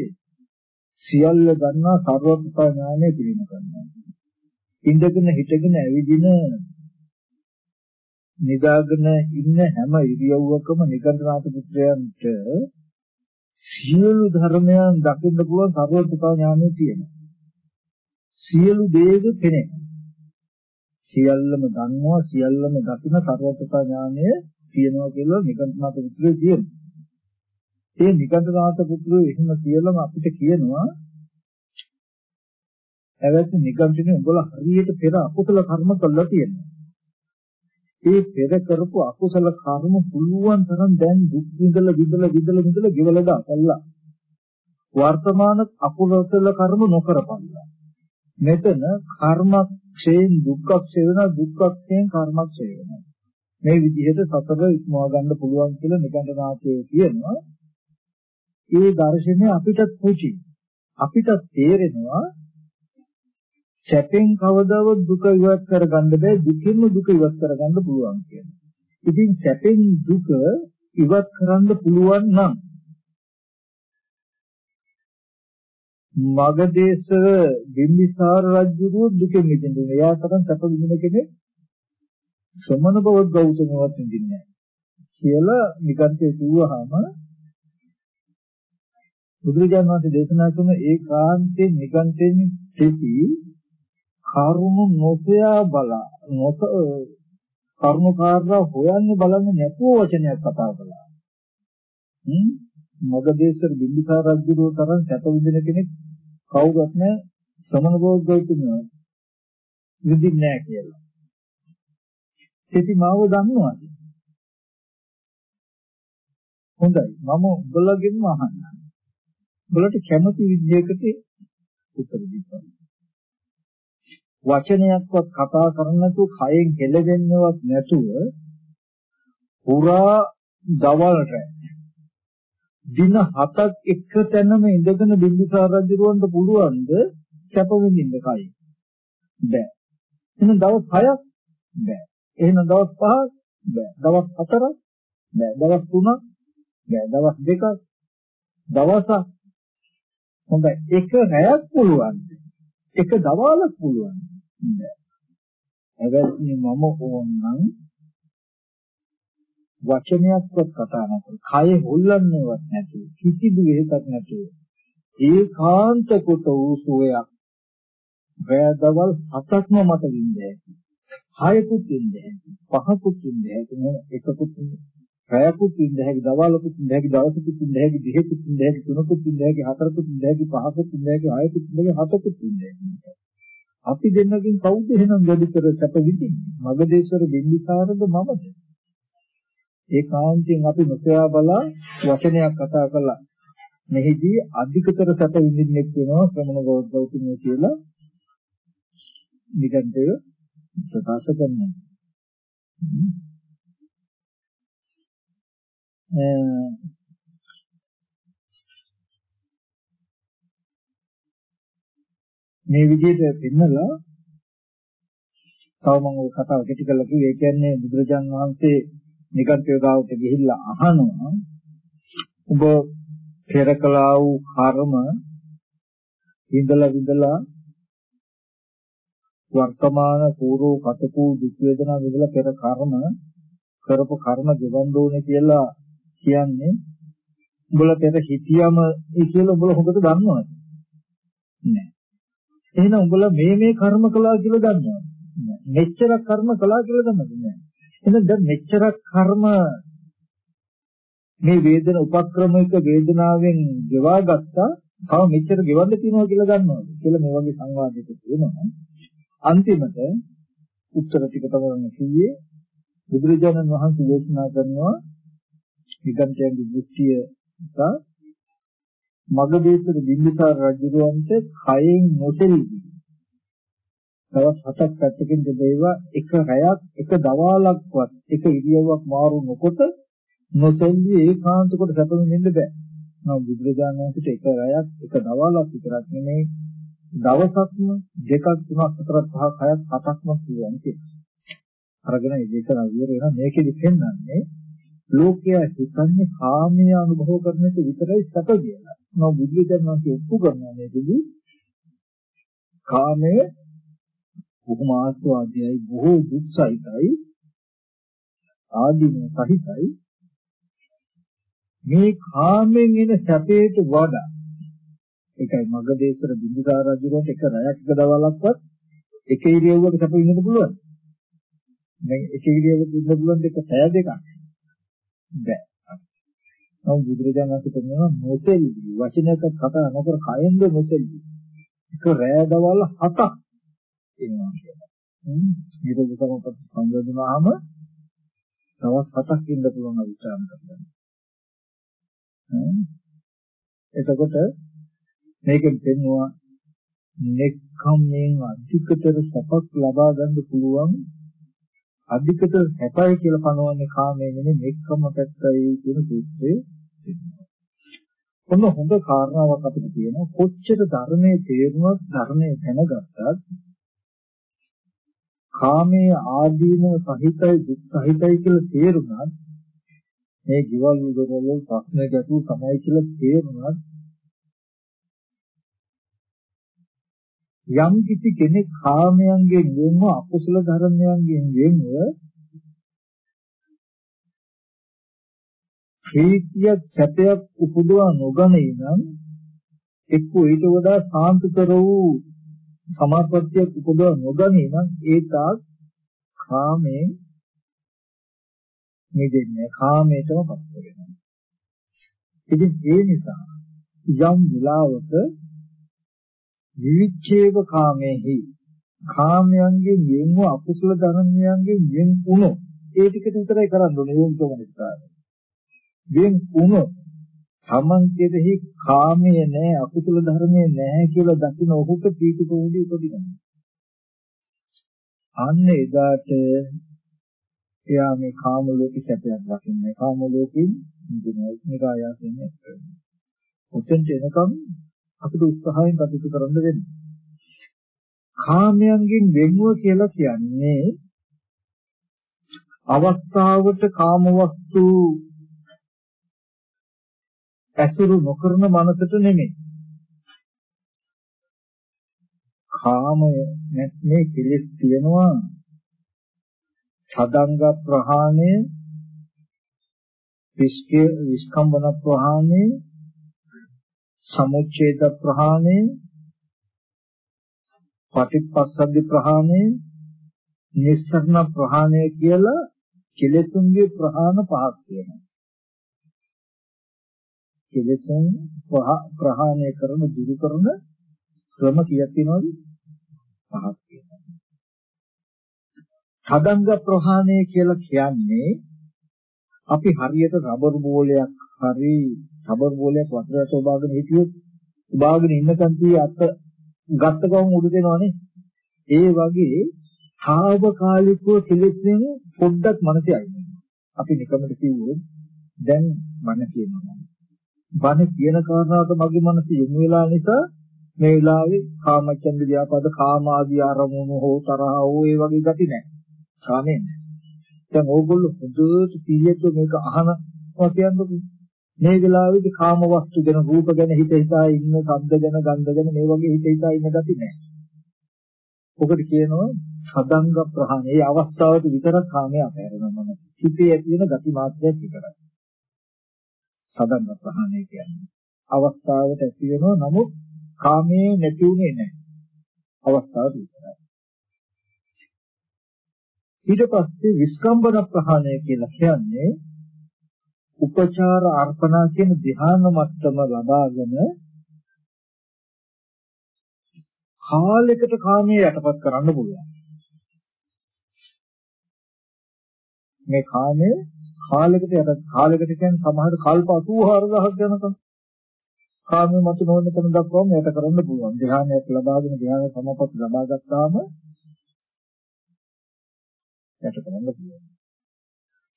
සියල්ල දන්නා සර්වඥතා ඥානය පිළිම කරනවා. ඉඳගෙන හිටගෙන ඇවිදින නිදාගෙන ඉන්න හැම ඉරියව්වකම නිකන්තනාථ පුත්‍රයන්ට සියලු ධර්මයන් දකින්න පුළුවන් සර්වඥතා ඥානය තියෙනවා. සියලු දේද පෙනේ. සියල්ලම දන්නවා සියල්ලම දකින සර්වඥතා ඥානය තියෙනවා කියලා නිකන්තනාථ පුත්‍රයෝ කියනවා. ඒ නිකන්තනාථ පුත්‍රයෝ එහෙම කියලාම අපිට කියනවා ඇවැත් නිගන්ඨනේ උඹලා හරියට පෙර අකුසල කර්ම කළා තියෙනවා. ඒ පෙර කරපු අකුසල කර්ම පුළුවන් තරම් දැන් දුක් විඳලා විඳලා විඳලා විඳලා ගෙවලා දාපල්ලා. වර්තමාන අකුසල කර්ම නොකරපල්ලා. මෙතන කර්ම ක්ෂයෙන් දුක්ඛ ක්ෂය වෙනවා දුක්ඛ ක්ෂයෙන් කර්ම ක්ෂය වෙනවා. මේ විදිහට සතර ඉක්මවා ගන්න පුළුවන් කියලා නිකණ්ඨනාථය කියනවා. ඒ දර්ශනය අපිට පුචි අපිට තේරෙනවා සැපෙන් කවදාවත් දුක ඉවත් කරගන්න බෑ දුකින්ම දුක ඉවත් කරගන්න පුළුවන් කියන්නේ. ඉතින් සැපෙන් දුක ඉවත් කරන්න පුළුවන් නම් මගදේශ බිම්බිසාර රජුගේ දුකෙන් මිදෙන්නේ. එයා තරම් සැප විඳින කෙනෙක් ශ්‍රමණ බවත් ගෞතමවත් විඳින්නේ නැහැ. කියලා නිකන්තේ කිව්වහම බුදුරජාණන් වහන්සේ දේශනා කරන ඒකාන්තයෙන් නිකන්තයෙන් සිටි කරුණු නොසයා බලා නොස කරුණාකාරව හොයන්නේ බලන්නේ නැතුව වචනයක් කතා කළා. හ්ම් මගදේශර බිම්බිසාර රජුගේ තරම් සැප විඳින කෙනෙක් කවුරුත් නැහැ ශ්‍රමණ බෝධිතුමෝ විඳින්නේ නැහැ කියලා. ඉතින් මාව දන්නවද? හොඳයි මම උඹලගෙන්ම අහන්නම්. උඹලට කැමති විදිහකට උත්තර දෙන්න. වචනයක්වත් කතා කරන්න නැතුව කයෙන් හෙලෙන්නවත් නැතුව පුරා දවල්ට දින හතක් එක තැනම ඉඳගෙන බිම්බිසාර රජුරවන්ට පුළුවන්ද කැප වෙනින්න කයි? බෑ. එහෙනම් දවස් 6ක් බෑ. එහෙනම් දවස් 5ක් බෑ. දවස් 4ක් බෑ. දවස් 3ක් බෑ. දවස් 2ක් දවසක්? හොඳයි. එක රැයක් පුළුවන්. එක දවල්ක් පුළුවන්. නෑ හැබැයි මම ඕනනම් වචනයක්වත් කතා නොකර කය හොල්ලන්නේවත් නැතුව කිසිදු වෙහසක් නැතුව ඒකාන්ත කොට වූ සෝයක් වැදවල් හතක්ම මට වින්දේ හයකුත් වින්දේ පහකුත් වින්දේ එකකුත් රැයකුත් වින්දේ හැකි දවල්කුත් වින්දේ හැකි දවසකුත් වින්දේ හැකි දෙකකුත් වින්දේ හැකි තුනකුත් වින්දේ හැකි හතරකුත් වින්දේ හැකි පහකුත් වින්දේ හැකි හයකුත් වින්දේ හැකි හතකුත් වින්දේ අපි දෙන්නකින් කවුද එහෙනම් වැඩිතර සැප විඳින්නේ මගදේශවර බිම්බිසාරද මමද ඒකාන්තයෙන් අපි නොසයා බලා වචනයක් කතා කළා. මෙහිදී අධිකතර සැප විඳින්නෙක් වෙනවා ශ්‍රමණ ගෞතමෝ කියලා නිගන්ඨය ප්‍රකාශ කරනවා. මේ විදිහට පෙන්නලා තව මම ඔය කතාව කෙටි කරලා කිව්වේ ඒ කියන්නේ බුදුරජාන් වහන්සේ නිකන්තය ගාවට ගිහිල්ලා අහනවා. ඔබ පෙර කළා වූ කර්ම විඳලා විඳලා වර්තමාන පූර්ව කටකු දුක් වේදනා විඳලා පෙර කර්ම කරපු කර්ම ගෙවන්න ඕනේ කියලා කියන්නේ උඹලා පෙර හිතියම ඒ කියලා උඹලා හොඳට දන්නවද? නෑ. එහෙනම් උඹලා මේ මේ කර්ම කළා කියලා දන්නවද? නෑ. මෙච්චර කර්ම කළා කියලා දන්නවද? නෑ. එහෙනම් දැන් මෙච්චර කර්ම මේ වේදන උපක්‍රමික වේදනාවෙන් ගෙවා ගත්තා. තව මෙච්චර ගෙවන්න තියෙනවා කියලා දන්නවද කියලා මේ වගේ සංවාදයක තියෙනවා. අන්තිමට උත්තර ටික තමයි කිව්වේ බුදුරජාණන් වහන්සේ දේශනා කරනවා නිගන්ඨයන්ගේ දෘෂ්ටිය නිසා මගදේශක බිම්බිසාර රජුවන්ට කයෙන් නොසෙල්වි දවස් හතක් පැත්තකින් දෙදේවා එක රැයක් එක දවාලක්වත් එක ඉරියව්වක් මාරු නොකොට නොසෙල්වි ඒකාන්ත කොට සැපෙමින් ඉන්න බෑ. නෝ බුදුරජාණන් වහන්සේට එක රැයක් එක දවාලක් විතරක් නෙමෙයි දවසක්ම දෙකක් තුනක් හතරක් පහක් හයක් හතක්ම පුළුවන් කියලා. අරගෙන ඒක නවිර වෙන මේකෙදි පෙන්වන්නේ ලෝකයා හිතන්නේ කාමයේ අනුභව කරන එක විතරයි සැප කියලා. නෝ බුදුරජාණන් වහන්සේ ඔප්පු කරනවා මේකදී කාමයේ බොහොම ආස්වාදයයි බොහෝ දුක්සහිතයි ආදීන සහිතයි. මේ කාමෙන් එන සැපයට වඩා ඒකයි මගදේශර බින්දුසාර රජුට එක රැයක් එක දවල්ක්වත් එක ඉරියව්වක සැප විඳින්න පුළුවන්. දැන් එක ඉරියව්වක ඉන්න පුළුවන් දෙක පැය දෙකක්. බෑ. නමුත් බුදුරජාණන් වහන්සේ කියනවා නොසෙල්වි. වචනයක කතා නොකර කයෙන්ද නොසෙල්වි. එක රැය දවල් හතක් එනවා කියලා. නිරෝධ සමපත් සංයෝජනාම දවස් 7ක් ඉන්න පුළුවන් අවිචාරණ කරගන්න. එතකොට මේකෙන් පෙන්වුවා නෙක්ඛම්මෙන් අධිකතර සපක් ලබා ගන්න පුළුවන් අධිකතර සැපයි කියලා පනවන්නේ කාමයේ නෙමෙයි නෙක්ඛම්ම පැත්තයි කියන සූත්‍රයේ තියෙනවා. ඔන්න හොඳ කාරණාවක් අපිට තියෙනවා කොච්චර ධර්මයේ තේරුමක් ධර්මයේ දැනගත්තත් කාමයේ ආදීන සහිතයි දුක් සහිතයි කියලා තේරුණත් මේ ජීවල් වල ප්‍රශ්න ගැටු තමයි කියලා තේරුණත් යම් කිසි කෙනෙක් කාමයන්ගෙන් වෙන්ව අකුසල ධර්මයන්ගෙන් වෙන්ව ප්‍රීතිය සැපයක් උපදවා නොගනී නම් එක්ක ඊට වඩා සාන්තතර වූ සමාපත්තියක් උපදවා නොගනී නම් ඒ තාක් කාමයෙන් මිදෙන්නේ කාමයටම පත් වෙනවා. ඉතින් ඒ නිසා යම් විලාවක විවිච්ඡේව කාමේහි කාමයන්ගෙන් වෙන්ව අකුසල ධර්මයන්ගෙන් වෙන් වුණොත් ඒ ටිකට විතරයි කරන්න ඕනේ යෝනිසෝ මනස්කාරය. වෙන් වුණොත් තමන් කෙරෙහි කාමයේ නැහැ අකුසල ධර්මයේ නැහැ කියලා දකින ඔහුට පීති ප්‍රෝධි උපදිනවා. අන්න එදාට එයා මේ කාම ලෝකේ සැපයක් දකින්නේ කාම ලෝකෙින් නිදෙනවා මේක ආයාසයෙන් නැහැ. උතෙන්ට එනකම් අපිට උත්සාහයෙන් කටයුතු කරන්න වෙනවා. කාමයන්ගෙන් වෙන්ව කියලා කියන්නේ අවස්ථාවට කාම වස්තු ඇසුරු නොකරන මනසට නෙමෙයි. කාමය නැත්නේ කෙලෙස් තියනවා සදංග ප්‍රහාණය විස්කේ විස්කම්බන ප්‍රහාණය සමුච්ඡේද ප්‍රහාණය පටිපස්සද්ධි ප්‍රහාණය නිස්සරණ ප්‍රහාණය කියලා කෙලෙසුන්ගේ ප්‍රහාණ පහක් තියෙනවා. කෙලෙසුන් ප්‍රහාණය කරන දුරු කරන ක්‍රම කීයක් තියෙනවද? පහක් තියෙනවා. තදංග ප්‍රහාණය කියලා කියන්නේ අපි හරියට රබර් බෝලයක් හරි රබර් බෝලයක් වතුරට ඔබාගෙන හිටියොත් ඔබාගෙන ඉන්නකන් tie අත ගත්ත ගමන් උඩ දෙනවනේ ඒ වගේ తాවකාලිකව කෙලෙස්ෙන් පොඩ්ඩක් මනසේ අයින් අපි නිකමට කිව්වොත් දැන් මන කියනවා බන කියන කාරණාවට මගේ මනස යොමු වෙලා නිසා මේ වෙලාවේ කාමච්ඡන්ද ව්‍යාපාද කාම ආදී ආරමුණු හෝ තරහ හෝ ඒ වගේ ගති නැහැ. කාමේ නැහැ. දැන් ඕගොල්ලෝ හොඳට සිහියට මේක අහනවා කියන්නකෝ. මේ වෙලාවේදී කාම වස්තු ගැන රූප ගැන හිත හිතා ඉන්න ශබ්ද ගැන ගන්ධ ගැන මේ වගේ හිත හිතා ඉන්න ගති නැහැ. ඔකට කියනවා සදංග ප්‍රහාණය. මේ අවස්ථාවට විතරක් කාමයේ අපහැරෙනවා මම. හිතේ ඇති වෙන ගති මාත්‍රයක් විතරයි. සදංග ප්‍රහාණය කියන්නේ. අවස්ථාවට ඇති වෙනවා නමුත් කාමයේ නැති උනේ නැහැ. අවස්ථාව විතරයි. ඊට පස්සේ විස්කම්බන ප්‍රහාණය කියලා කියන්නේ උපචාර අර්පණා කියන ධ්‍යාන මට්ටම ලබාගෙන කාලයකට කාමයේ යටපත් කරන්න පුළුවන්. මේ කාමයේ කාලයකට යට කාලයකට කියන්නේ සමහර කල්ප 84000ක් යනකම් කාමයේ මත නොවන තැන දක්වාම යට කරන්න පුළුවන්. ධ්‍යානයක් ලබාගෙන ධ්‍යාන සමපත් ලබා ගත්තාම යට කරන්න පුළුවන්.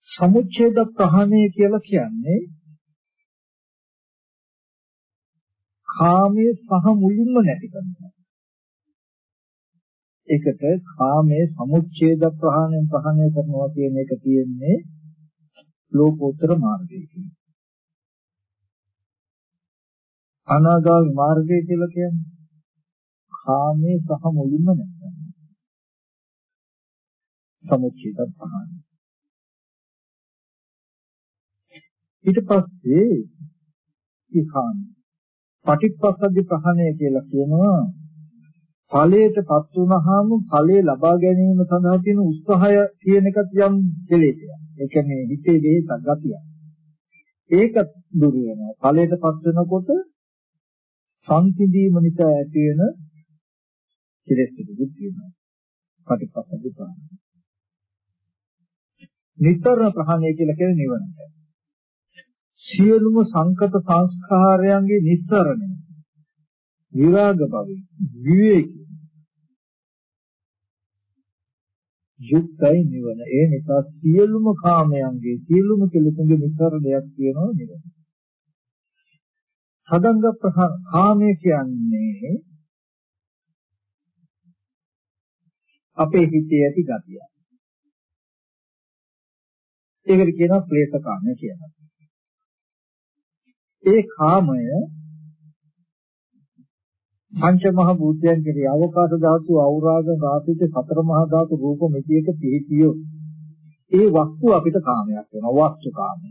සමුච්ඡේද ප්‍රහාණය කියලා කියන්නේ කාමයේ සහ මුලින්ම නැති කරනවා. ඒකට කාමයේ සමුච්ඡේද ප්‍රහාණයෙන් ප්‍රහාණය කරනවා කියන එක තියෙන්නේ ලෝකෝත්තර මාර්ගයේ. අනාගාමී මාර්ගය කියලා කියන්නේ කාමයේ සහ මුලින්ම නැති සමුච්ඡේද ප්‍රහාණය. ඊට පස්සේ ඉහාන පටිච්චසමුප්පාද ප්‍රහාණය කියලා කියනවා ඵලයටපත් වුනහම ඵලය ලබා ගැනීම සඳහා තියෙන උත්සාහය කියන එකත් යම් කෙලෙසයක්. ඒ කියන්නේ හිතේ දෙහි සංගතිය. ඒක දුර වෙනවා. ඵලයටපත් වෙනකොට සංසිඳීම නිසා ඇති වෙන කෙලෙස් ටිකක් තියෙනවා. පටිච්චසමුප්පාද ප්‍රහාණය. නිතර ප්‍රහාණය කියලා කියන්නේ නිවනට. සියලුම සංකත සංස්කාරයන්ගේ නිස්සරණය විරාග භවෙන් විවේකී යුක්තයි නිවන. ඒ නිසා සියලුම කාමයන්ගේ සියලුම කෙලෙසුන්ගේ නිතරණයක් කියනවා නිවන. සදංග කාමය කියන්නේ අපේ හිතේ ඇති ගතිය. ඒකට කියනවා ක්ලේශ කාමය කියලා. ඒ කාමය පංච මහ භූතයන් කෙරෙහි අවකාශ ධාතු අවරාග රාශිත සතර මහා ධාතු රූප මෙතියක පිහිටියෝ ඒ වස්තු අපිට කාමයක් වෙනවා වස්තු කාමය.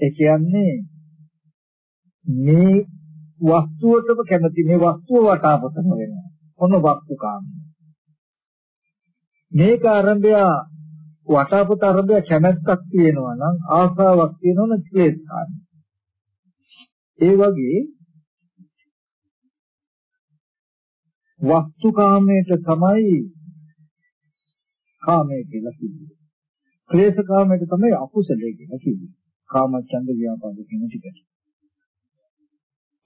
ඒ කියන්නේ මේ වස්තුවටම කැමති මේ වස්තුව වටාපතම වෙනවා. ඔන්න වස්තු කාමය. මේක ආරම්භය වටාපත ආරම්භය කැමැත්තක් තියෙනවා නම් ආසාවක් තියෙනවා නම් ක්ලේශ කාමය. ඒ වගේ වස්තුකාමයට තමයි කාමය කියලා කිව්වේ. ක්ලේශකාමයට තමයි අකුසලයේ කියලා කිව්වේ. කාමච්ඡන්ද ව්‍යාපාද කියන ටිකට.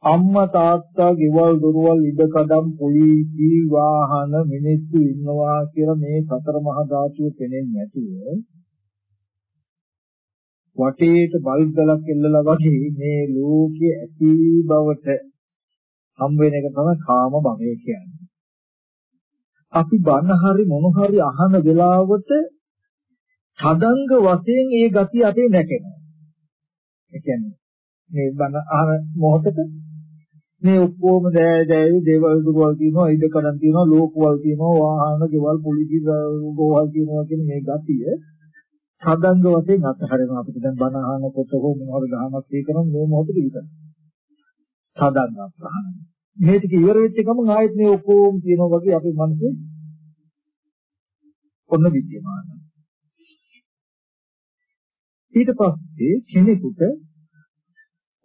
අම්මා තාත්තා ගෙවල් දොරවල් ඉඩකඩම් පොලිසි වාහන මිනිස්සු ඉන්නවා කියලා මේ සතර මහා ධාතුව පෙනෙන්නේ නැතුව වටේට බල්බ් ගලක් එල්ලලා වගේ මේ ලෝකයේ ඇති බවට හම් වෙන එක තමයි කාම භවය කියන්නේ. අපි බණ හරි මොන හරි අහන වෙලාවට තදංග වශයෙන් ඒ ගතිය අපේ නැකෙනවා. ඒ කියන්නේ මේ බණ අහන මොහොතක මේ ඔක්කොම දෑ දෑවි දේවල් දුරවල් තියෙනවා ඉඩ කඩන් තියෙනවා ලෝකවල් තියෙනවා වාහන ගෙවල් පොලිසි ගෝවල් තියෙනවා කියන මේ ගතිය තදංග වශයෙන් අත්හරිනවා අපිට දැන් බණ අහනකොට හෝ මොනවද දහමක් තේකරන මේ මොහොතේ විතරයි. තදංග ප්‍රහාණය. මේ ටික ඉවර වෙච්ච ගමන් ආයෙත් මේ ඔක්කොම තියෙනවා වගේ අපේ මනසේ ඔන්න විද්‍යමානයි. ඊට පස්සේ කෙනෙකුට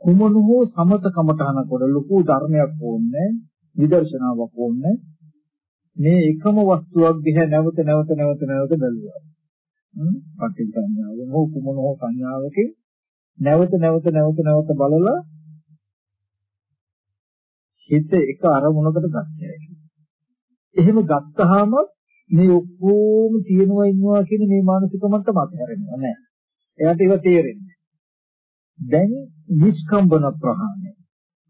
කුමන හෝ සමත කමඨහන කොට ලොකු ධර්මයක් ඕනේ විදර්ශනාවක් ඕනේ මේ එකම වස්තුවක් දිහා නැවත නැවත නැවත නැවත බැලුවා. හ්ම් පටිච්ච සංඥාව හෝ කුමන හෝ සංඥාවකින් නැවත නැවත නැවත නැවත බලලා හිත එක අරමුණකට ගන්නයි. එහෙම ගත්තාම මේ ඔක්කොම තියෙනවා ඉන්නවා කියන මේ මානසික මට්ටම අතහැරෙනවා නෑ. එයාට ඒක තේරෙන්නේ දැන් නිෂ්කම්බන ප්‍රහාණය.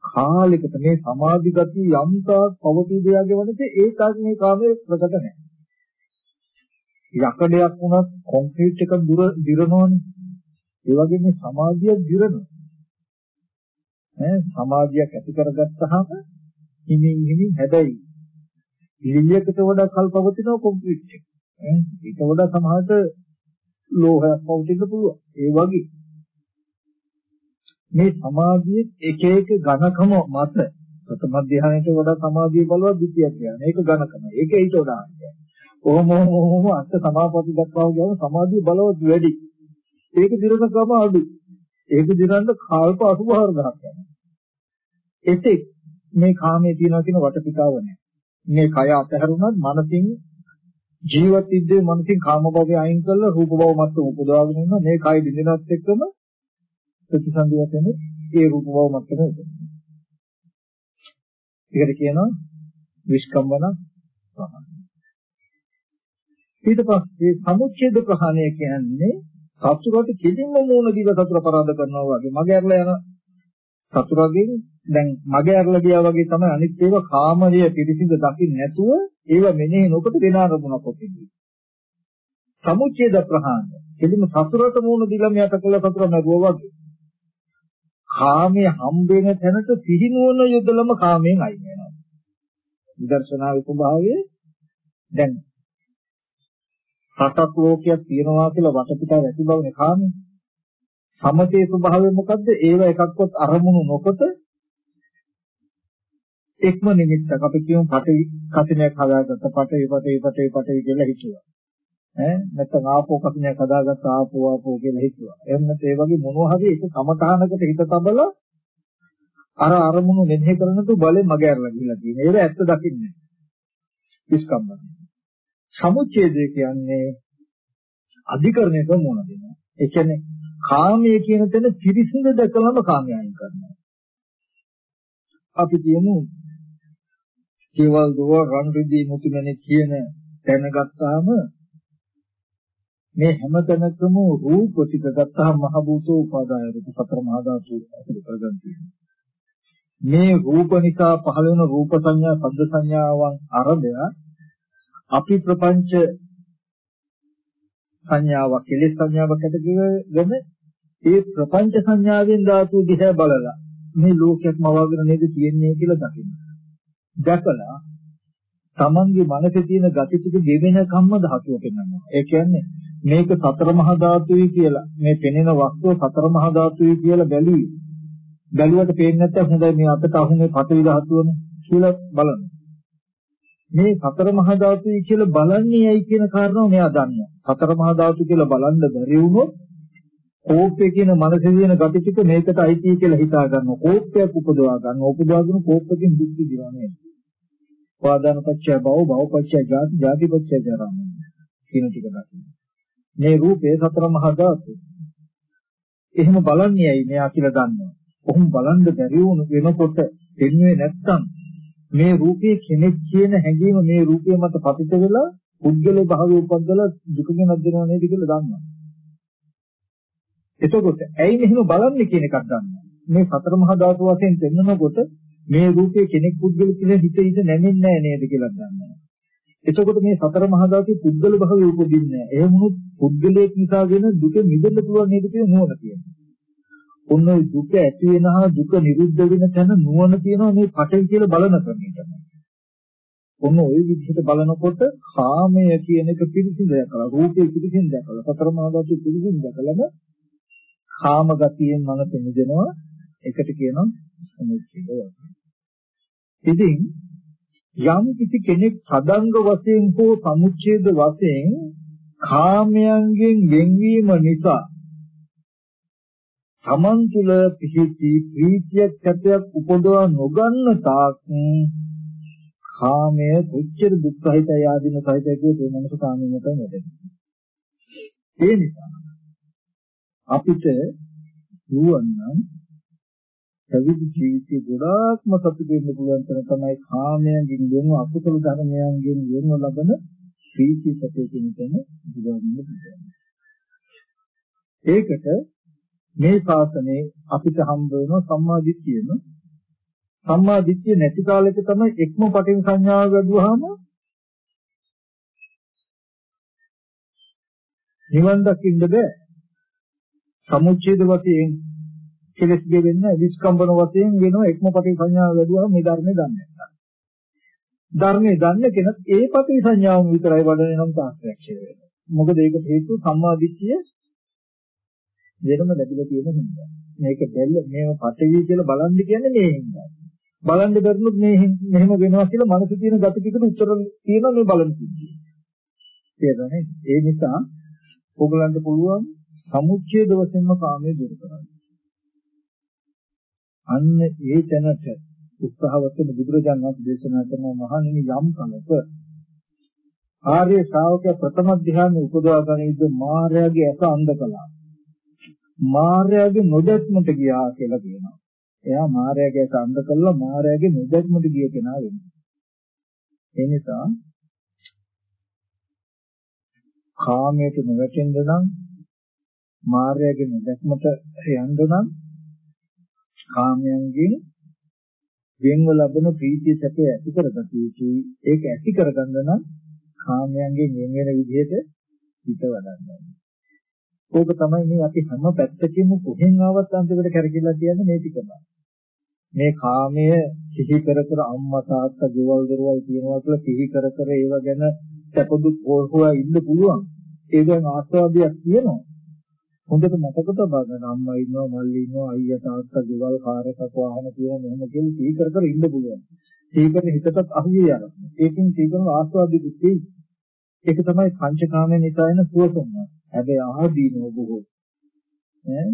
කාලයකට මේ සමාධි ගතිය යම්තා පවතී දෙයගේ වනසේ ඒකත් මේ කාමයේ ප්‍රකට නැහැ. යකඩයක් වුණත් කොන්ක්‍රීට් එකක් දුර දිරනවනේ. ඒ වගේ මේ සමාධිය දිරනවා. ඈ සමාධියක් ඇති කරගත්තාම හිමින් හිමින් හැබැයි ඉලියකට වඩා කල් පවතින කොන්ක්‍රීට් එක. ඈ ඊට වඩා සමහරට ලෝහයක් පවතින්න පුළුවන්. ඒ වගේ මේ සමාධියේ එක එක ඝනකම මත ප්‍රථම ධ්‍යානයට වඩා සමාධිය බලවත් දෙතියක් කියන්නේ. ඒක ඝනකම. ඒක ඊට වඩා කියන්නේ. කොහොම කොහොම අත් සමාපatti දක්වා ගියාම සමාධිය බලවත් වැඩි. ඒක දිරන ක්‍රම අඩු. ඒක දිරන්න කල්ප 84 ගණක් යනවා. එතෙක් මේ කාමයේ තියනවා කියන වටපිටාව නැහැ. මේ කය අතහැරුණත් මනසින් ජීවත් විද්දේ මනසින් කාම භවය අයින් කරලා රූප භව මට්ටම උපදවාගෙන ඉන්න මේ කය දිනනත් එක්කම ප්‍රතිසන්දි වශයෙන් ඒ රූප භව මට්ටම උපදිනවා. ඒකට කියනවා විස්කම්බන ප්‍රහාණය. ඊට පස්සේ සමුච්ඡේද ප්‍රහාණය කියන්නේ සතුරට කිසිම මූණ දිව සතුර පරාද කරනවා වගේ මග ඇරලා යන සතුරගෙන් දැන් මගේ අරලා ගියා වගේ තමයි අනිත් ඒවා කාමයේ පිරිසිදු දකින්න නැතුව ඒව මෙනෙහි නොකොට වෙන අරමුණක් ඔතෙදී. සමුච්ඡේද ප්‍රහාණය. එදිම සතුරට මූණ දීලා මෙයට කළ සතුර නැගුවා වගේ. කාමයේ හම්බෙන තැනට සිහිනුවන යොදලම කාමයෙන් අයින් වෙනවා. විදර්ශනාවේ ස්වභාවය දැන් රටක් ලෝකයක් තියෙනවා කියලා වටපිටාව ඇති බවනේ කාමයේ. සමතේ ස්වභාවය මොකද්ද? ඒව එකක්වත් අරමුණු නොකොට එක්ම නිමිත්තක් අපි කියමු පටවි කසිනයක් හදාගත්ත පටවි පටවි පටවි පටවි කියලා හිතුවා. ඈ නැත්නම් ආපෝ කසිනයක් හදාගත්ත ආපෝ ආපෝ කියලා හිතුවා. එහෙම නැත්නම් ඒ වගේ මොනවා හරි එක කමඨානකට හිත තබලා අර අරමුණු මෙනෙහි කරනතු බලෙන් මග ඇරලා ගිහිල්ලා තියෙනවා. ඒක ඇත්ත දකින්නේ. විස්කම්බන. සමුච්ඡේදය කියන්නේ අධිකරණයට මොන දෙනවා. ඒ කියන්නේ කාමයේ කියන තැන පිරිසිදු දැකලම කාමයන් කරනවා. අපි කියමු කේවල් දව රන් රිදී මුතුමැණික් කියන දැනගත්තාම මේ හැම තැනකම රූප ටික ගත්තාම මහ භූතෝ උපාදාය රූප සතර මහා ධාතු ඇසුරු කරගන්න තියෙනවා. මේ රූප නිසා පහළ වෙන රූප සංඥා, ශබ්ද සංඥාවන් අරබය අපි ප්‍රපංච සංඥාවක්, කෙලෙස් සංඥාවක් ඇතිවෙගෙන ඒ ප්‍රපංච සංඥාවෙන් ධාතු දිහා බලලා මේ ලෝකයක් මවාගෙන නේද තියෙන්නේ කියලා දකින්න. දැකලා තමන්ගේ මනසේ තියෙන gati ටික ගෙවෙන කම්ම ධාතුව පෙන්වනවා. ඒ කියන්නේ මේක සතර මහා ධාතුයි කියලා මේ පෙනෙන වස්තුව සතර මහා ධාතුයි කියලා බැලුවේ. බැලුවට පේන්නේ නැත්නම් හොඳයි මේ අතට අහුනේ පටවි ධාතුවනේ කියලා බලන්න. මේ සතර මහා ධාතුයි කියලා බලන්නේ ඇයි කියන කාරණාව මෙයා දන්නවා. සතර මහා ධාතු කියලා බලන්න බැරි වුණොත් කෝප්පේ කියන මනසේ තියෙන gati ටික මේකට අයිති කියලා හිතා ගන්නවා. කෝප්පයක් උපදවා ගන්නවා. උපදවාගෙන කෝප්පකින් දුක් විඳිනවා නේද? උපාදාන පත්‍ය භව භව පත්‍ය ජාති ජාති පත්‍ය ජරා කියන ටික දකින්න. මේ රූපේ සතර මහා ධාතු. එහෙම බලන්නේ ඇයි මෙයා කියලා දන්නවා. කොහොම බලන්න බැරි වුණු වෙනකොට දෙන්නේ නැත්තම් මේ රූපේ කෙනෙක් කියන හැඟීම මේ රූපේ මත පතිත වෙලා පුද්ගල භාවය උපද්දලා දුකගෙන අද්දෙනව නේද කියලා දන්නවා. එතකොට ඇයි මෙහෙම බලන්නේ කියන එකක් දන්නවා. මේ සතර මහා ධාතු වශයෙන් දෙන්නකොට මේ රූපේ කෙනෙක් පුද්ගල කියලා හිත හිත නැමෙන්නේ නැහැ නේද කියලා දන්නවා. එතකොට මේ සතර මහා ධාතු පුද්ගල භාවය උපදින්නේ නැහැ. එහෙම වුණොත් පුද්ගලයෙක් නිසා වෙන දුක නිදෙන්න පුළුවන් නේද කියලා නුවණ තියෙනවා. ඔන්න ඔය දුක ඇති වෙනහා දුක නිරුද්ධ වෙන තැන නුවණ තියෙනවා මේ පටන් කියලා බලන ක්‍රමයට. ඔන්න ওই විදිහට බලනකොට කාමය කියන එක පිළිසිඳ දැකලා රූපේ පිළිසිඳ දැකලා සතර මහා ධාතු පිළිසිඳ දැකලම කාම ගතියෙන් මනස නිදෙනවා එකට කියනවා සමුච්ඡේද වශයෙන්. ඉතින් යම් කිසි කෙනෙක් සදංග වශයෙන් හෝ සමුච්ඡේද වශයෙන් කාමයන්ගෙන් වෙන්වීම නිසා තමන් තුළ පිහිටි ප්‍රීතියක් සැපයක් උපදවා නොගන්න තාක් කාමය කොච්චර දුක් සහිතයි ආදීන සහිතයි කියෝ ඒ මනස කාමයට නැදෙනවා. ඒ නිසා අපිට නුවන්නම් පැවිදි ජීවිතේ ගොඩාක්ම සතුට වෙන්න පුළුවන් තරම තමයි කාමයෙන් වෙන අකුසල ධර්මයන්ගෙන් වෙන ලබන ප්‍රීති සැපේ කියන තැන බුදුන් ඒකට මේ ශාසනයේ අපිට හම්බ වෙන සම්මා දිට්ඨියම. සම්මා දිට්ඨිය නැති කාලෙක තමයි එක්ම පටින් සංඥාව වැඩුවාම නිවන් දකින්න බෑ. සමුච්ඡේද වශයෙන් කෙලස් ගෙවෙන්න විස්කම්බන වශයෙන් වෙනවා එක්ම පටි සංඥාව වැඩුවම මේ ධර්මයේ දන්නේ නැහැ. ධර්මයේ දන්න කෙනත් ඒ පටි සංඥාවම විතරයි වඩන්නේ නම් තාක්ෂය වෙනවා. මොකද ඒක හේතුව සම්මාදිට්ඨිය වෙනම ලැබිලා තියෙන හින්දා. මේක බැල්ල මේව පටවි කියලා බලන්න කියන්නේ මේ හින්දා. බලන්න බැරිනොත් මේ මෙහෙම වෙනවා කියලා මනසේ තියෙන gati ටිකට උත්තර තියෙනවා මේ බලන කිව්වේ. තේරෙනවද? ඒ නිසා ඕගලන්ට පුළුවන් සමුච්ඡේද වශයෙන්ම කාමයේ දුරු කරන්න. අන්න ඒ තැනට උත්සාහවත් වෙන බුදුරජාණන් වහන්සේ දේශනා කරන මහණෙනි යම් කලක ආර්ය ශ්‍රාවකයා ප්‍රථම ධ්‍යානෙ උපදවා ගනිද්ද මාර්යාගේ ඇස අන්ධ කළා. මාර්යාගේ නොදැක්මට ගියා කියලා කියනවා. එයා මාර්යාගේ ඇස අන්ධ කළා මාර්යාගේ නොදැක්මට ගිය කෙනා වෙනවා. ඒ නිසා කාමයට නොවැටෙන්න නම් මාර්යාගේ නොදැක්මට යන්න නම් කාමයන්ගෙන් වෙන්ව ලබන ප්‍රීතිය සැපය ඇති කරගත යුතුයි. ඒක ඇති කරගන්න නම් කාමයන්ගෙන් වෙන වෙන විදිහට හිත වඩන්න ඕක තමයි මේ අපි හැම පැත්තකින්ම කොහෙන් ආවත් අන්තිමට කරගිලා කියන්නේ මේ ටිකමයි. මේ කාමය සිහි කර කර අම්මා තාත්තා ගෙවල් දොරවල් තියනවා කියලා සිහි කර කර ඒව ගැන සැපදුක් හොරුවා ඉන්න පුළුවන්. ඒ ගැන ආස්වාදයක් තියෙනවා. හොඳට මතක තබා ගන්න අම්මා ඉන්නවා මල්ලි ඉන්නවා අයියා තාත්තා ගෙවල් කාර් එකක් වාහන තියෙනවා මෙහෙම කියලා සී කර කර ඉන්න පුළුවන්. සී කරන හිතටත් අහුවේ යනවා. ඒකෙන් සී කරන ආස්වාදෙදි තියෙයි. ඒක තමයි පංචකාමයෙන් නිසා එන සුවසොම්නස්. හැබැයි ආදීනෝ බොහෝ. ඈ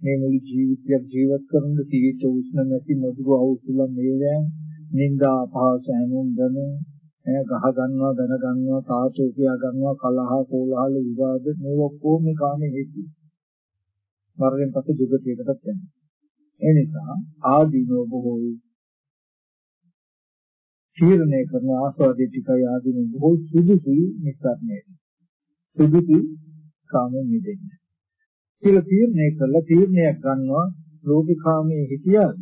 මේ මුළු ජීවිතයක් ජීවත් කරන තීච්ච උෂ්ණ නැති නොදුරු අවුසුල මේවැන් නිന്ദා අපහාස හැනුම් දනු ඈ ගහ ගන්නවා දන ගන්නවා තාචෝ කියා ගන්නවා කලහ කෝලහල විවාද මේ ඔක්කොම මේ කාමයේ හේතු. මරණයෙන් පස්සේ දුගතියකටත් යනවා. ඒ නිසා ආදීනෝ බොහෝ තීරණය කරන ආස්වාදයේ ටිකයි ආදීන බොහෝ සුදුසුයි නිස්සාරණය. සුදුසු කාමෙන් මිදෙන්න. කියලා තීරණය කළා තීරණයක් ගන්නවා ලෝකේ කාමයේ හිටියාද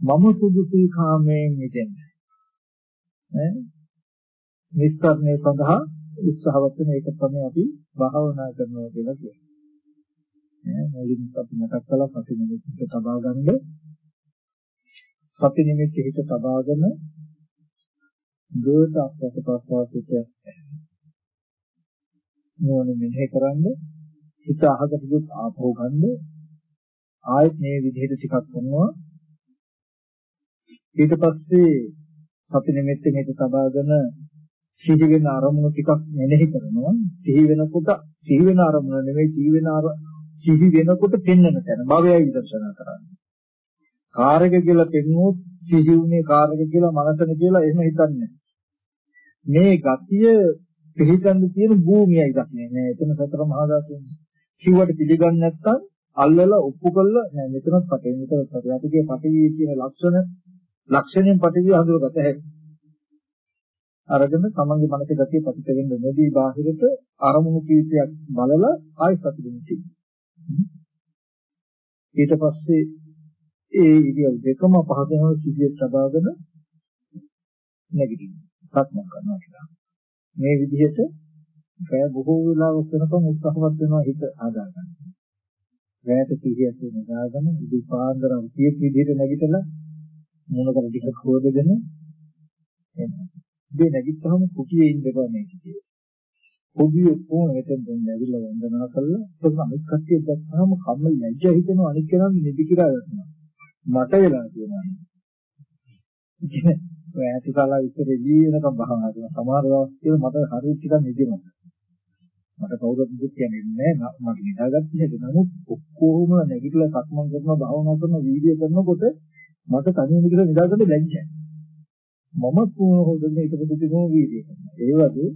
මම සුදුසුයි කාමයෙන් මිදෙන්න. ඈ නිස්සාරණය සඳහා උත්සාහවත් වෙන එක තමයි අපි භාවනා කරනවා කියලා කියන්නේ. ඈ මුලින්ම අපි මතක් කළා සති නිමිත්ත තබා ගන්න. සති නිමිත්ත හිත තබාගෙන දුරට අස්වස ප්‍රස්වාසිත නෝන මෙහෙ කරන්න හිත අහකට දුක් ආපහු ගන්න. ආයෙත් මේ විදිහට ටිකක් කරනවා. ඊට පස්සේ සති නිමිත්ත මේක තබාගෙන සිහි වෙන අරමුණු ටිකක් මෙනෙහි කරනවා. සිහි වෙනකොට සිහි වෙන අරමුණ නෙවෙයි සිහි වෙන අර සිහි වෙනකොට පෙන්වන තැන භවයයි විදර්ශනා කරන්නේ. කාර්යක කියලා පෙන්වුවොත් සිහි වුණේ කාර්යක කියලා මනසන කියලා එහෙම හිතන්නේ මේ ගතිය පිළිගන්න තියෙන භූමියයි දකින්නේ නෑ. එතන සතර මහා ධාතුන් කිව්වට පිළිගන්නේ නැත්නම් අල්ලලා ඔප්පු කළා නෑ. මෙතනත් පටේ මෙතනත් පටේ. අපිගේ පටේ කියන ලක්ෂණ ලක්ෂණයෙන් පටේ හඳුනගත හැකියි අරගෙන තමන්ගේ මනසේ ගතිය පතිත වෙන්න නොදී බාහිරට අරමුණු කීපයක් බලලා ආයෙත් පතිදෙන්න තියෙනවා. ඊට පස්සේ ඒ ඉරියව් දෙකම පහදවන සිහිය තබාගෙන නැගිටිනවා. සක්මන් කරනවා කියලා. මේ විදිහට බෑ බොහෝ වෙලාවක් වෙනකම් උත්සාහවත් වෙනවා හිත ආදාගන්න. වැයට සිහියක් වෙනදාගෙන ඉදි පාන්දර උතිය විදිහට නැගිටලා මොනකට ටිකක් හොදගෙන එනවා. ඉතින් නැගිට්ටහම කුටියේ ඉන්න බෑ මේක කියලා. පොඩි ඔක්කොම මෙතෙන් දැන් ඇවිල්ලා වන්දනා කළා. ඒක අනිත් කට්ටිය දැක්කම කම්මල් ලැජ්ජා හිතෙනවා අනිත් කෙනා නිදි කියලා ගන්නවා. මට වෙලා තියෙනවා. ඉතින් ඔය ඇති කාලා ඉස්සර එළිය වෙනකම් භාවනා කරනවා. සමහර දවස් මට හරි ටිකක් නිදිමත. මට කවුරුත් දුක් කියන්නේ නැහැ. මට නිදාගත්තේ නැහැ. නමුත් ඔක්කොම නැගිටලා සක්මන් කරනවා භාවනා කරනවා වීඩියෝ කරනකොට මට තනියම කියලා නිදාගන්න ලැජ්ජයි. මම කොහොමද ඒක බුදුතුමෝ වීර්යය කරනවා. ඒ වගේ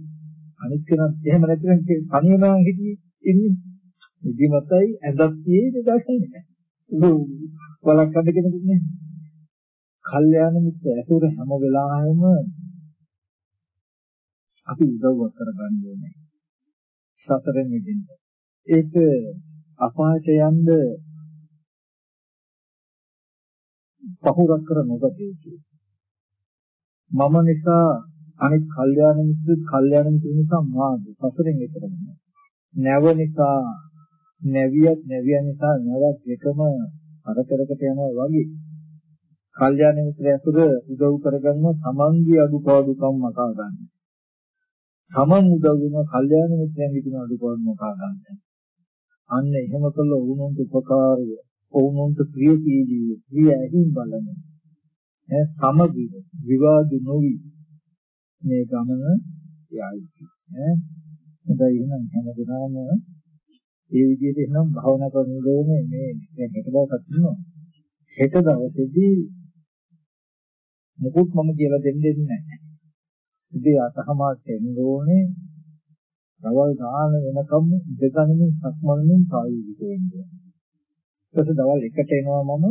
අනිත් කෙනාත් එහෙම නැත්නම් තනියම හිටියේ ඉන්නේ. නිදිමතයි ඇඳක් තියෙන්නේ දකින්නේ නැහැ. බලක් කඩ කෙනෙකුත් නැහැ. කල්යාණ මිත්‍ර ඇසුර හැම වෙලාවෙම අපි උදව්වක් කරගන්න ඕනේ. සසරෙන් මිදෙන්න. ඒක අපායට යන්න පහුරක් කර නොගත යුතුයි. මම නිසා අනිත් කල්යාණ මිත්‍රත් කල්යාණ මිත්‍ර නිසා මාද සසරෙන් එතර වෙනවා. නැව නිසා නැවියත් නැවිය නිසා නැවක් එකම අරතරකට යනවා වගේ. කල්යාණ මිත්‍ර ඇසුර උදව් කරගන්න තමන්ගේ අඩුපාඩුකම් මකා ගන්න. තමන් උදව් වෙන කල්යාණ මිත්‍රයන්ගේ තියෙන අඩුපාඩු මකා ගන්න. අන්න එහෙම කළ වුණොන්ට උපකාරය, වුණොන්ට ප්‍රියශීලී, ප්‍රිය ඇහිම් බලන්නේ ඈ සමගිව විවාද නොවි මේ ගමන යයි. ඈ? හොඳයි එහෙනම් හැමදෙනාම ඒ විදිහට එහෙනම් භාවනා කරනෝනේ මේ දැන් හෙට දවසක් ඉන්නවා. හෙට දවසේදී මොකුත් මම කියලා දෙන්නේ නැහැ. ඉතින් අතහමාත් එන්න ඕනේ. දවල් ගාන වෙනකම් දෙකණමින් සක්මණමින් ප්‍රායෝගික වෙන්නේ ඊට පස්සේ දවල් එකට එනවා මම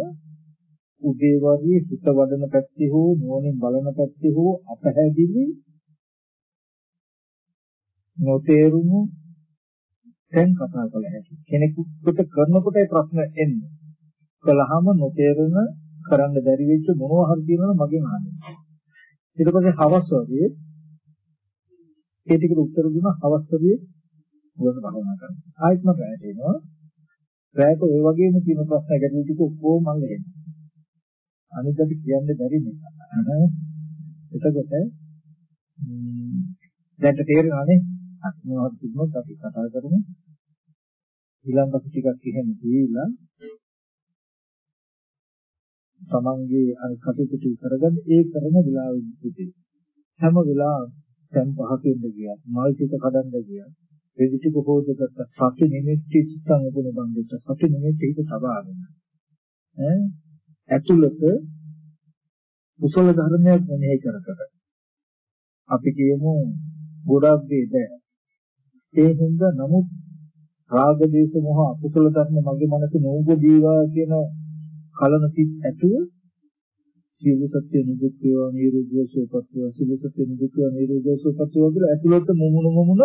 උදේ වගේ හිත වඩන පැත්තේ හෝ නුවණින් බලන පැත්තේ හෝ අපහැදිලි නොතේරුණු දැන් කතා කළ හැකි. කෙනෙකුට කරනකොටයි ප්‍රශ්න එන්නේ. කළාම නොතේරෙන කරන්න බැරි වෙච්ච මොනවා හරි කියනවා මගෙන් අහන්න. ඊට පස්සේ හවස් වගේ ඒ ටිකට උත්තර දුන්නා හවස් වගේ මොකද භාවනා කරන්නේ ආයෙත් මම රැට එනවා. රැට ඔය වගේම තියෙන ප්‍රශ්න ගැටලු ටික ඔක්කොම මම එන්නේ අනිද්දාට කියන්න බැරි නිසා. එතකොට දැන් තේරෙනවානේ. අත්මවත් තිබුණොත් අපි කතා කරමු. ඊළඟ ටිකක් එහෙම දීලා තමන්ගේ අර කටයුතු කරගන්න ඒ කරන වෙලාවෙදී හැම වෙලාවෙම දැන් පහසෙන්ද ගියා. මල් ටික කඩන්න ගියා. රෙදි ටික හොදකට සති නිමිති සිතන් උපුනේ බන්දෙච්ච සති නිමිති හිත සබාගෙන. ඈ? ඇතුළත කුසල ධර්මයක් මෙනෙහි කර කර අපි කියමු ගොඩක් දෙද ඒ හින්දා නමුත් රාග දේශ මොහ අකුසල ධර්ම මගේ මනසේ නොඋපදීවා කියන කලන සිත් ඇතුව සියලු සත්‍ය නිදුක් වේවා නිරෝධය සුවපත් වේවා සියලු සත්‍ය නිදුක් වේවා නිරෝධය සුවපත් වේවා කියලා ඇතුළත මුමුණ මුමුණ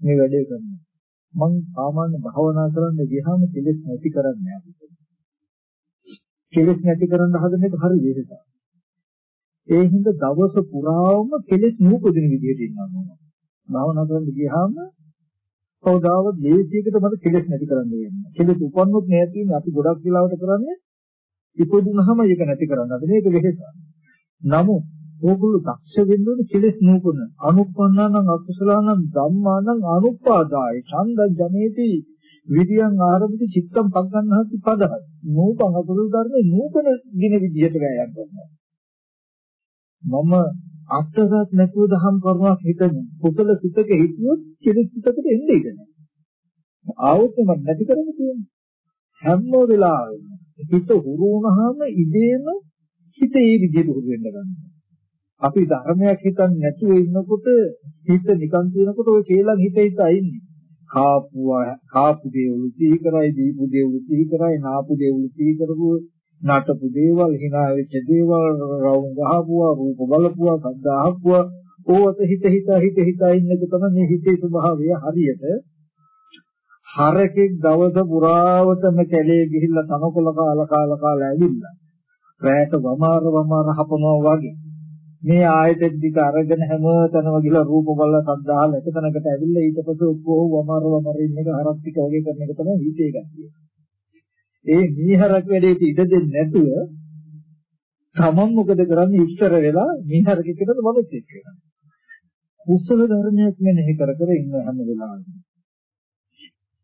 මේ වැඩේ කරනවා. මම සාමාන්‍ය භාවනා කරන්න ගියාම කෙලෙස් නැති කරන්නේ නැහැ. කෙලෙස් නැති කරන්න හදන එක හරි වෙහසක්. ඒ හින්දා දවස පුරාම කෙලෙස් නූපදින විදිහට ඉන්නවා නෝන. භාවනා කරන්න ගියාම කවදාවත් දේශයකට මට කෙලෙස් නැති කරන්න වෙන්නේ. කෙලෙස් උපන්නොත් නැති වෙන්නේ අපි ගොඩක් වෙලාවට කරන්නේ ඉපදුනහම ඒක නැති කරන්න. මේක වෙහසක්. නමුත් ඕගොල්ලෝ දක්ෂ වෙන්න ඕනේ කෙලෙස් නූපන. අනුප්පන්නානම් අකුසලානම් ධම්මානම් අනුපාදාය. ඡන්ද ජනේති විදියං ආරම්භති චිත්තම් පග්ගන්හති පදහ. නූපං අකුසල ධර්මේ නූපන දින විදියට ගෑයන් කරනවා. මම අත්දැක නැතුව දහම් කරුණක් හිතන්නේ. කුසල සිතක හිතියොත් කෙලෙස් සිතකට එන්නේ නැහැ. ආවොත් මම නැති කරන්න තියෙන්නේ. හැම වෙලාවෙම හිත හුරු වුණාම ඉබේම හිත ඒ විදිහට හුරු වෙන්න ගන්නවා. අපි ධර්මයක් හිතන්නේ නැතුව ඉන්නකොට හිත නිකන් තියෙනකොට ඔය කේලම් හිත හිත ඉන්නේ. කාපුවා කාපු දේවලු සිහි කරයි දීපු දේවලු සිහි කරයි නාපු දේවලු සිහි කරපු නටපු දේවල් hina වෙච්ච දේවල් රවුම් ගහපුවා රූප බලපුවා සද්ද අහපුවා. ඕවත හිත හිත හිත හිත ඉන්නක තමයි මේ හිතේ ස්වභාවය හරියට. හරකෙක් දවස පුරාවටම කැලේ ගිහිල්ලා තනකොළ කාලා කාලා කාලා ඇවිල්ලා. රැයට වමාර වමාර හපනවා වගේ. මේ ආයතෙන් දිග අරගෙන හැම තැනම ගිහලා රූප බලලා සද්දාහල එක තැනකට ඇවිල්ලා ඊට පස්සේ ඔක්කොම වමාර වමාර ඉන්න එක හරක් ටික වගේ කරන එක තමයි හිතේ ගතිය. ඒ මීහරක් වැඩේට ඉඩ දෙන්නේ නැතුව තමන් මොකද කරන්නේ ඉස්සර වෙලා මීහරකෙක් එක්කද මමත් එක්ක වෙනවා. කුසල ධර්මයක් මෙනෙහි කර කර ඉන්න හැම වෙලාවෙම.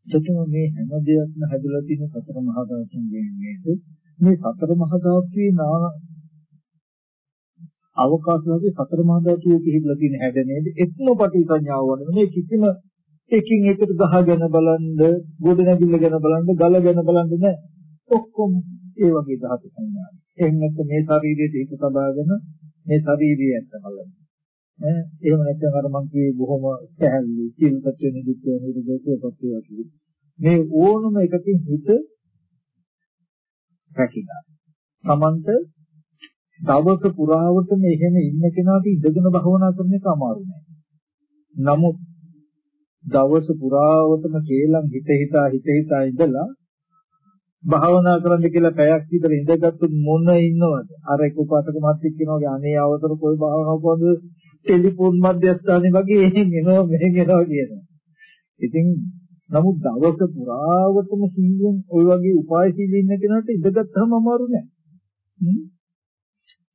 එතකොට මේ හැම දෙයක්ම හැදලා තියෙන සතර මහා ධාතුන්ගෙන් නේද? මේ සතර මහා ධාතුවේ නා අවකාශයේ සතර මහා ධාතුවේ පිහිටලා තියෙන හැඩ නේද? එක්ම පටි සංඥාව වන මේ කිසිම එකින් එකට ගහගෙන බලන්න, ගොඩ නැගිල්ල ගැන බලන්න, ගල ගැන බලන්න නෑ. ඔක්කොම ඒ වගේ ධාතු සංඥා. එහෙනම් මේ ශරීරයේ හිත තබාගෙන මේ ශරීරය ඇත්ත බලන්න. ඈ එහෙම නැත්නම් අර මං කියේ බොහොම සැහැල්ලු සීල සත්‍ය නිදුක් නිරෝධකපත් වේවා මේ ඕනම එකකින් හිත රැකිලා. Tamanta දවස පුරාවටම එහෙම ඉන්න කෙනාට ඉඳගෙන භවනා කරන එක අමාරු නෑ. නමුත් දවස පුරාවටම කේලම් හිත හිතා හිත හිතා ඉඳලා භාවනා කරන්න කියලා පැයක් විතර ඉඳගත්තු මොන ඉන්නවද? අර එක උපාසක මහත්තයෙක් කියනවා අනේ අවතර કોઈ භාවනාව කරනවද? ටෙලිෆෝන් මධ්‍යස්ථානේ වගේ එහෙන් එනවා මෙහෙන් එනවා කියනවා. ඉතින් නමුත් දවස පුරාවටම සීලෙන් ওই වගේ උපායශීලී ඉන්න කෙනාට ඉඳගත්තාම අමාරු නෑ.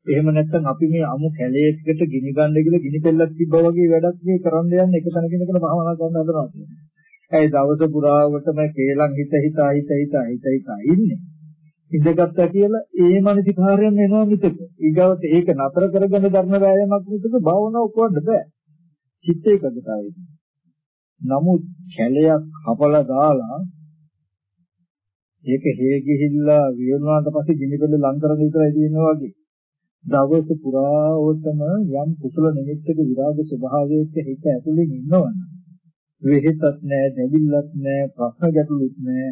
එහෙම නැත්නම් අපි මේ අමු කැලේකට ගිනි ගන්න කියලා ගිනි පෙල්ලක් තිබ්බා වගේ වැඩක් මේ කරන්න යන්නේ එක තැනකින් එකට භාවනා කරන්න හදනවා කියන්නේ. ඒ දවස පුරාවටම කේලම් හිත හිතා හිත හිතා හිත හිතා ඉන්නේ. ඉඳගත්තා කියලා ඒ මානසිකාරයෙන් එනවා මිසක. ඊගවට ඒක නතර කරගෙන ධර්ම වෑයමක් මිසක භාවනාව කරන්න බෑ. චිත්ත ඒකගතයි. නමුත් කැලයක් කපලා දාලා ඒක හේ ගිහිල්ලා විවරණාට පස්සේ ගිනිපෙළ ලං කරගෙන විතරයි තියෙනවා වගේ. දවස පුරාවටම යම් කුසල නිමිත්තක විරාග ස්වභාවයක හිත ඇතුලේ ඉන්නවනම් වෙහෙසක් නැහැ, දෙවිල්ලක් නැහැ, ප්‍රශ්න ගැටලුත් නැහැ.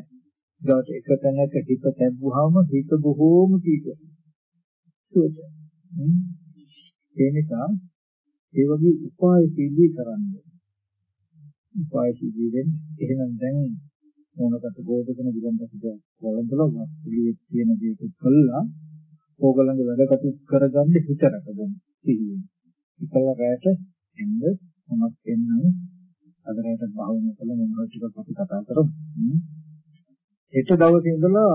ඊට එක තැනක හිත තැබුවාම හිත බොහෝම කීකරයි. ඒ නිසා ඒ වගේ උපාය පිළි කරන්නේ උපාය සිදුවෙන් එහෙනම් දැන් මොනකට ගෝධකන දිගන්තට කොළඹල පිළිවෙත් කියන දේක කළා ඕගලන්ගේ වැඩ කටයුතු කරගන්න හිත රැකගන්න සිහියෙන්. ඉතල රැයට එන්න මොනක් එන්නම් අද රැයට භාවනා කළ මොනවා ටිකක් අපි කතා කරමු. හෙට දවසේ ඉඳලා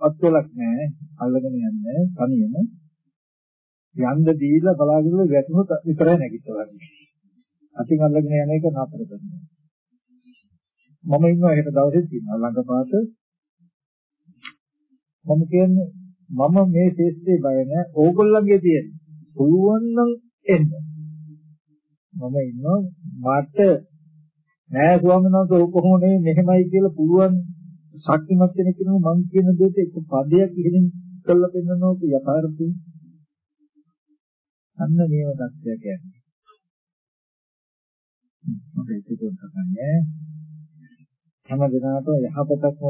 අත්වලක් නැහැ අල්ලගෙන යන්නේ තනියම යන්න දීලා බලාගෙන වැටුනොත් විතරයි නැගිටවන්නේ. අතින් අල්ලගෙන යන එක නතර කරනවා. මම ඉන්නවා හෙට දවසේ තියෙනවා ළඟපාත මම කියන්නේ මම මේ ශේෂ්ත්‍රේ බය නැහැ. ඕගොල්ලන්ගේ තියෙන. පුළුවන් නම් එන්න. මම ඉන්නවා මට නෑ ස්වාමීන් වහන්සේ ඔක කොහොම නෙමෙයි මෙහෙමයි කියලා පුළුවන් ශක්තිමත් කෙනෙක් කෙනෙක් මං කියන දෙයට එක පදයක් ඉහිලින් කරලා පෙන්නනෝක යථාර්ථය අන්න මේව දක්ෂය කියන්නේ. මම ඒක තෝරගන්නේ හැම දිනකටම යහපතක්ම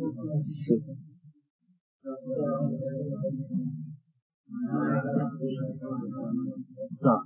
වෙයිද කියලා සා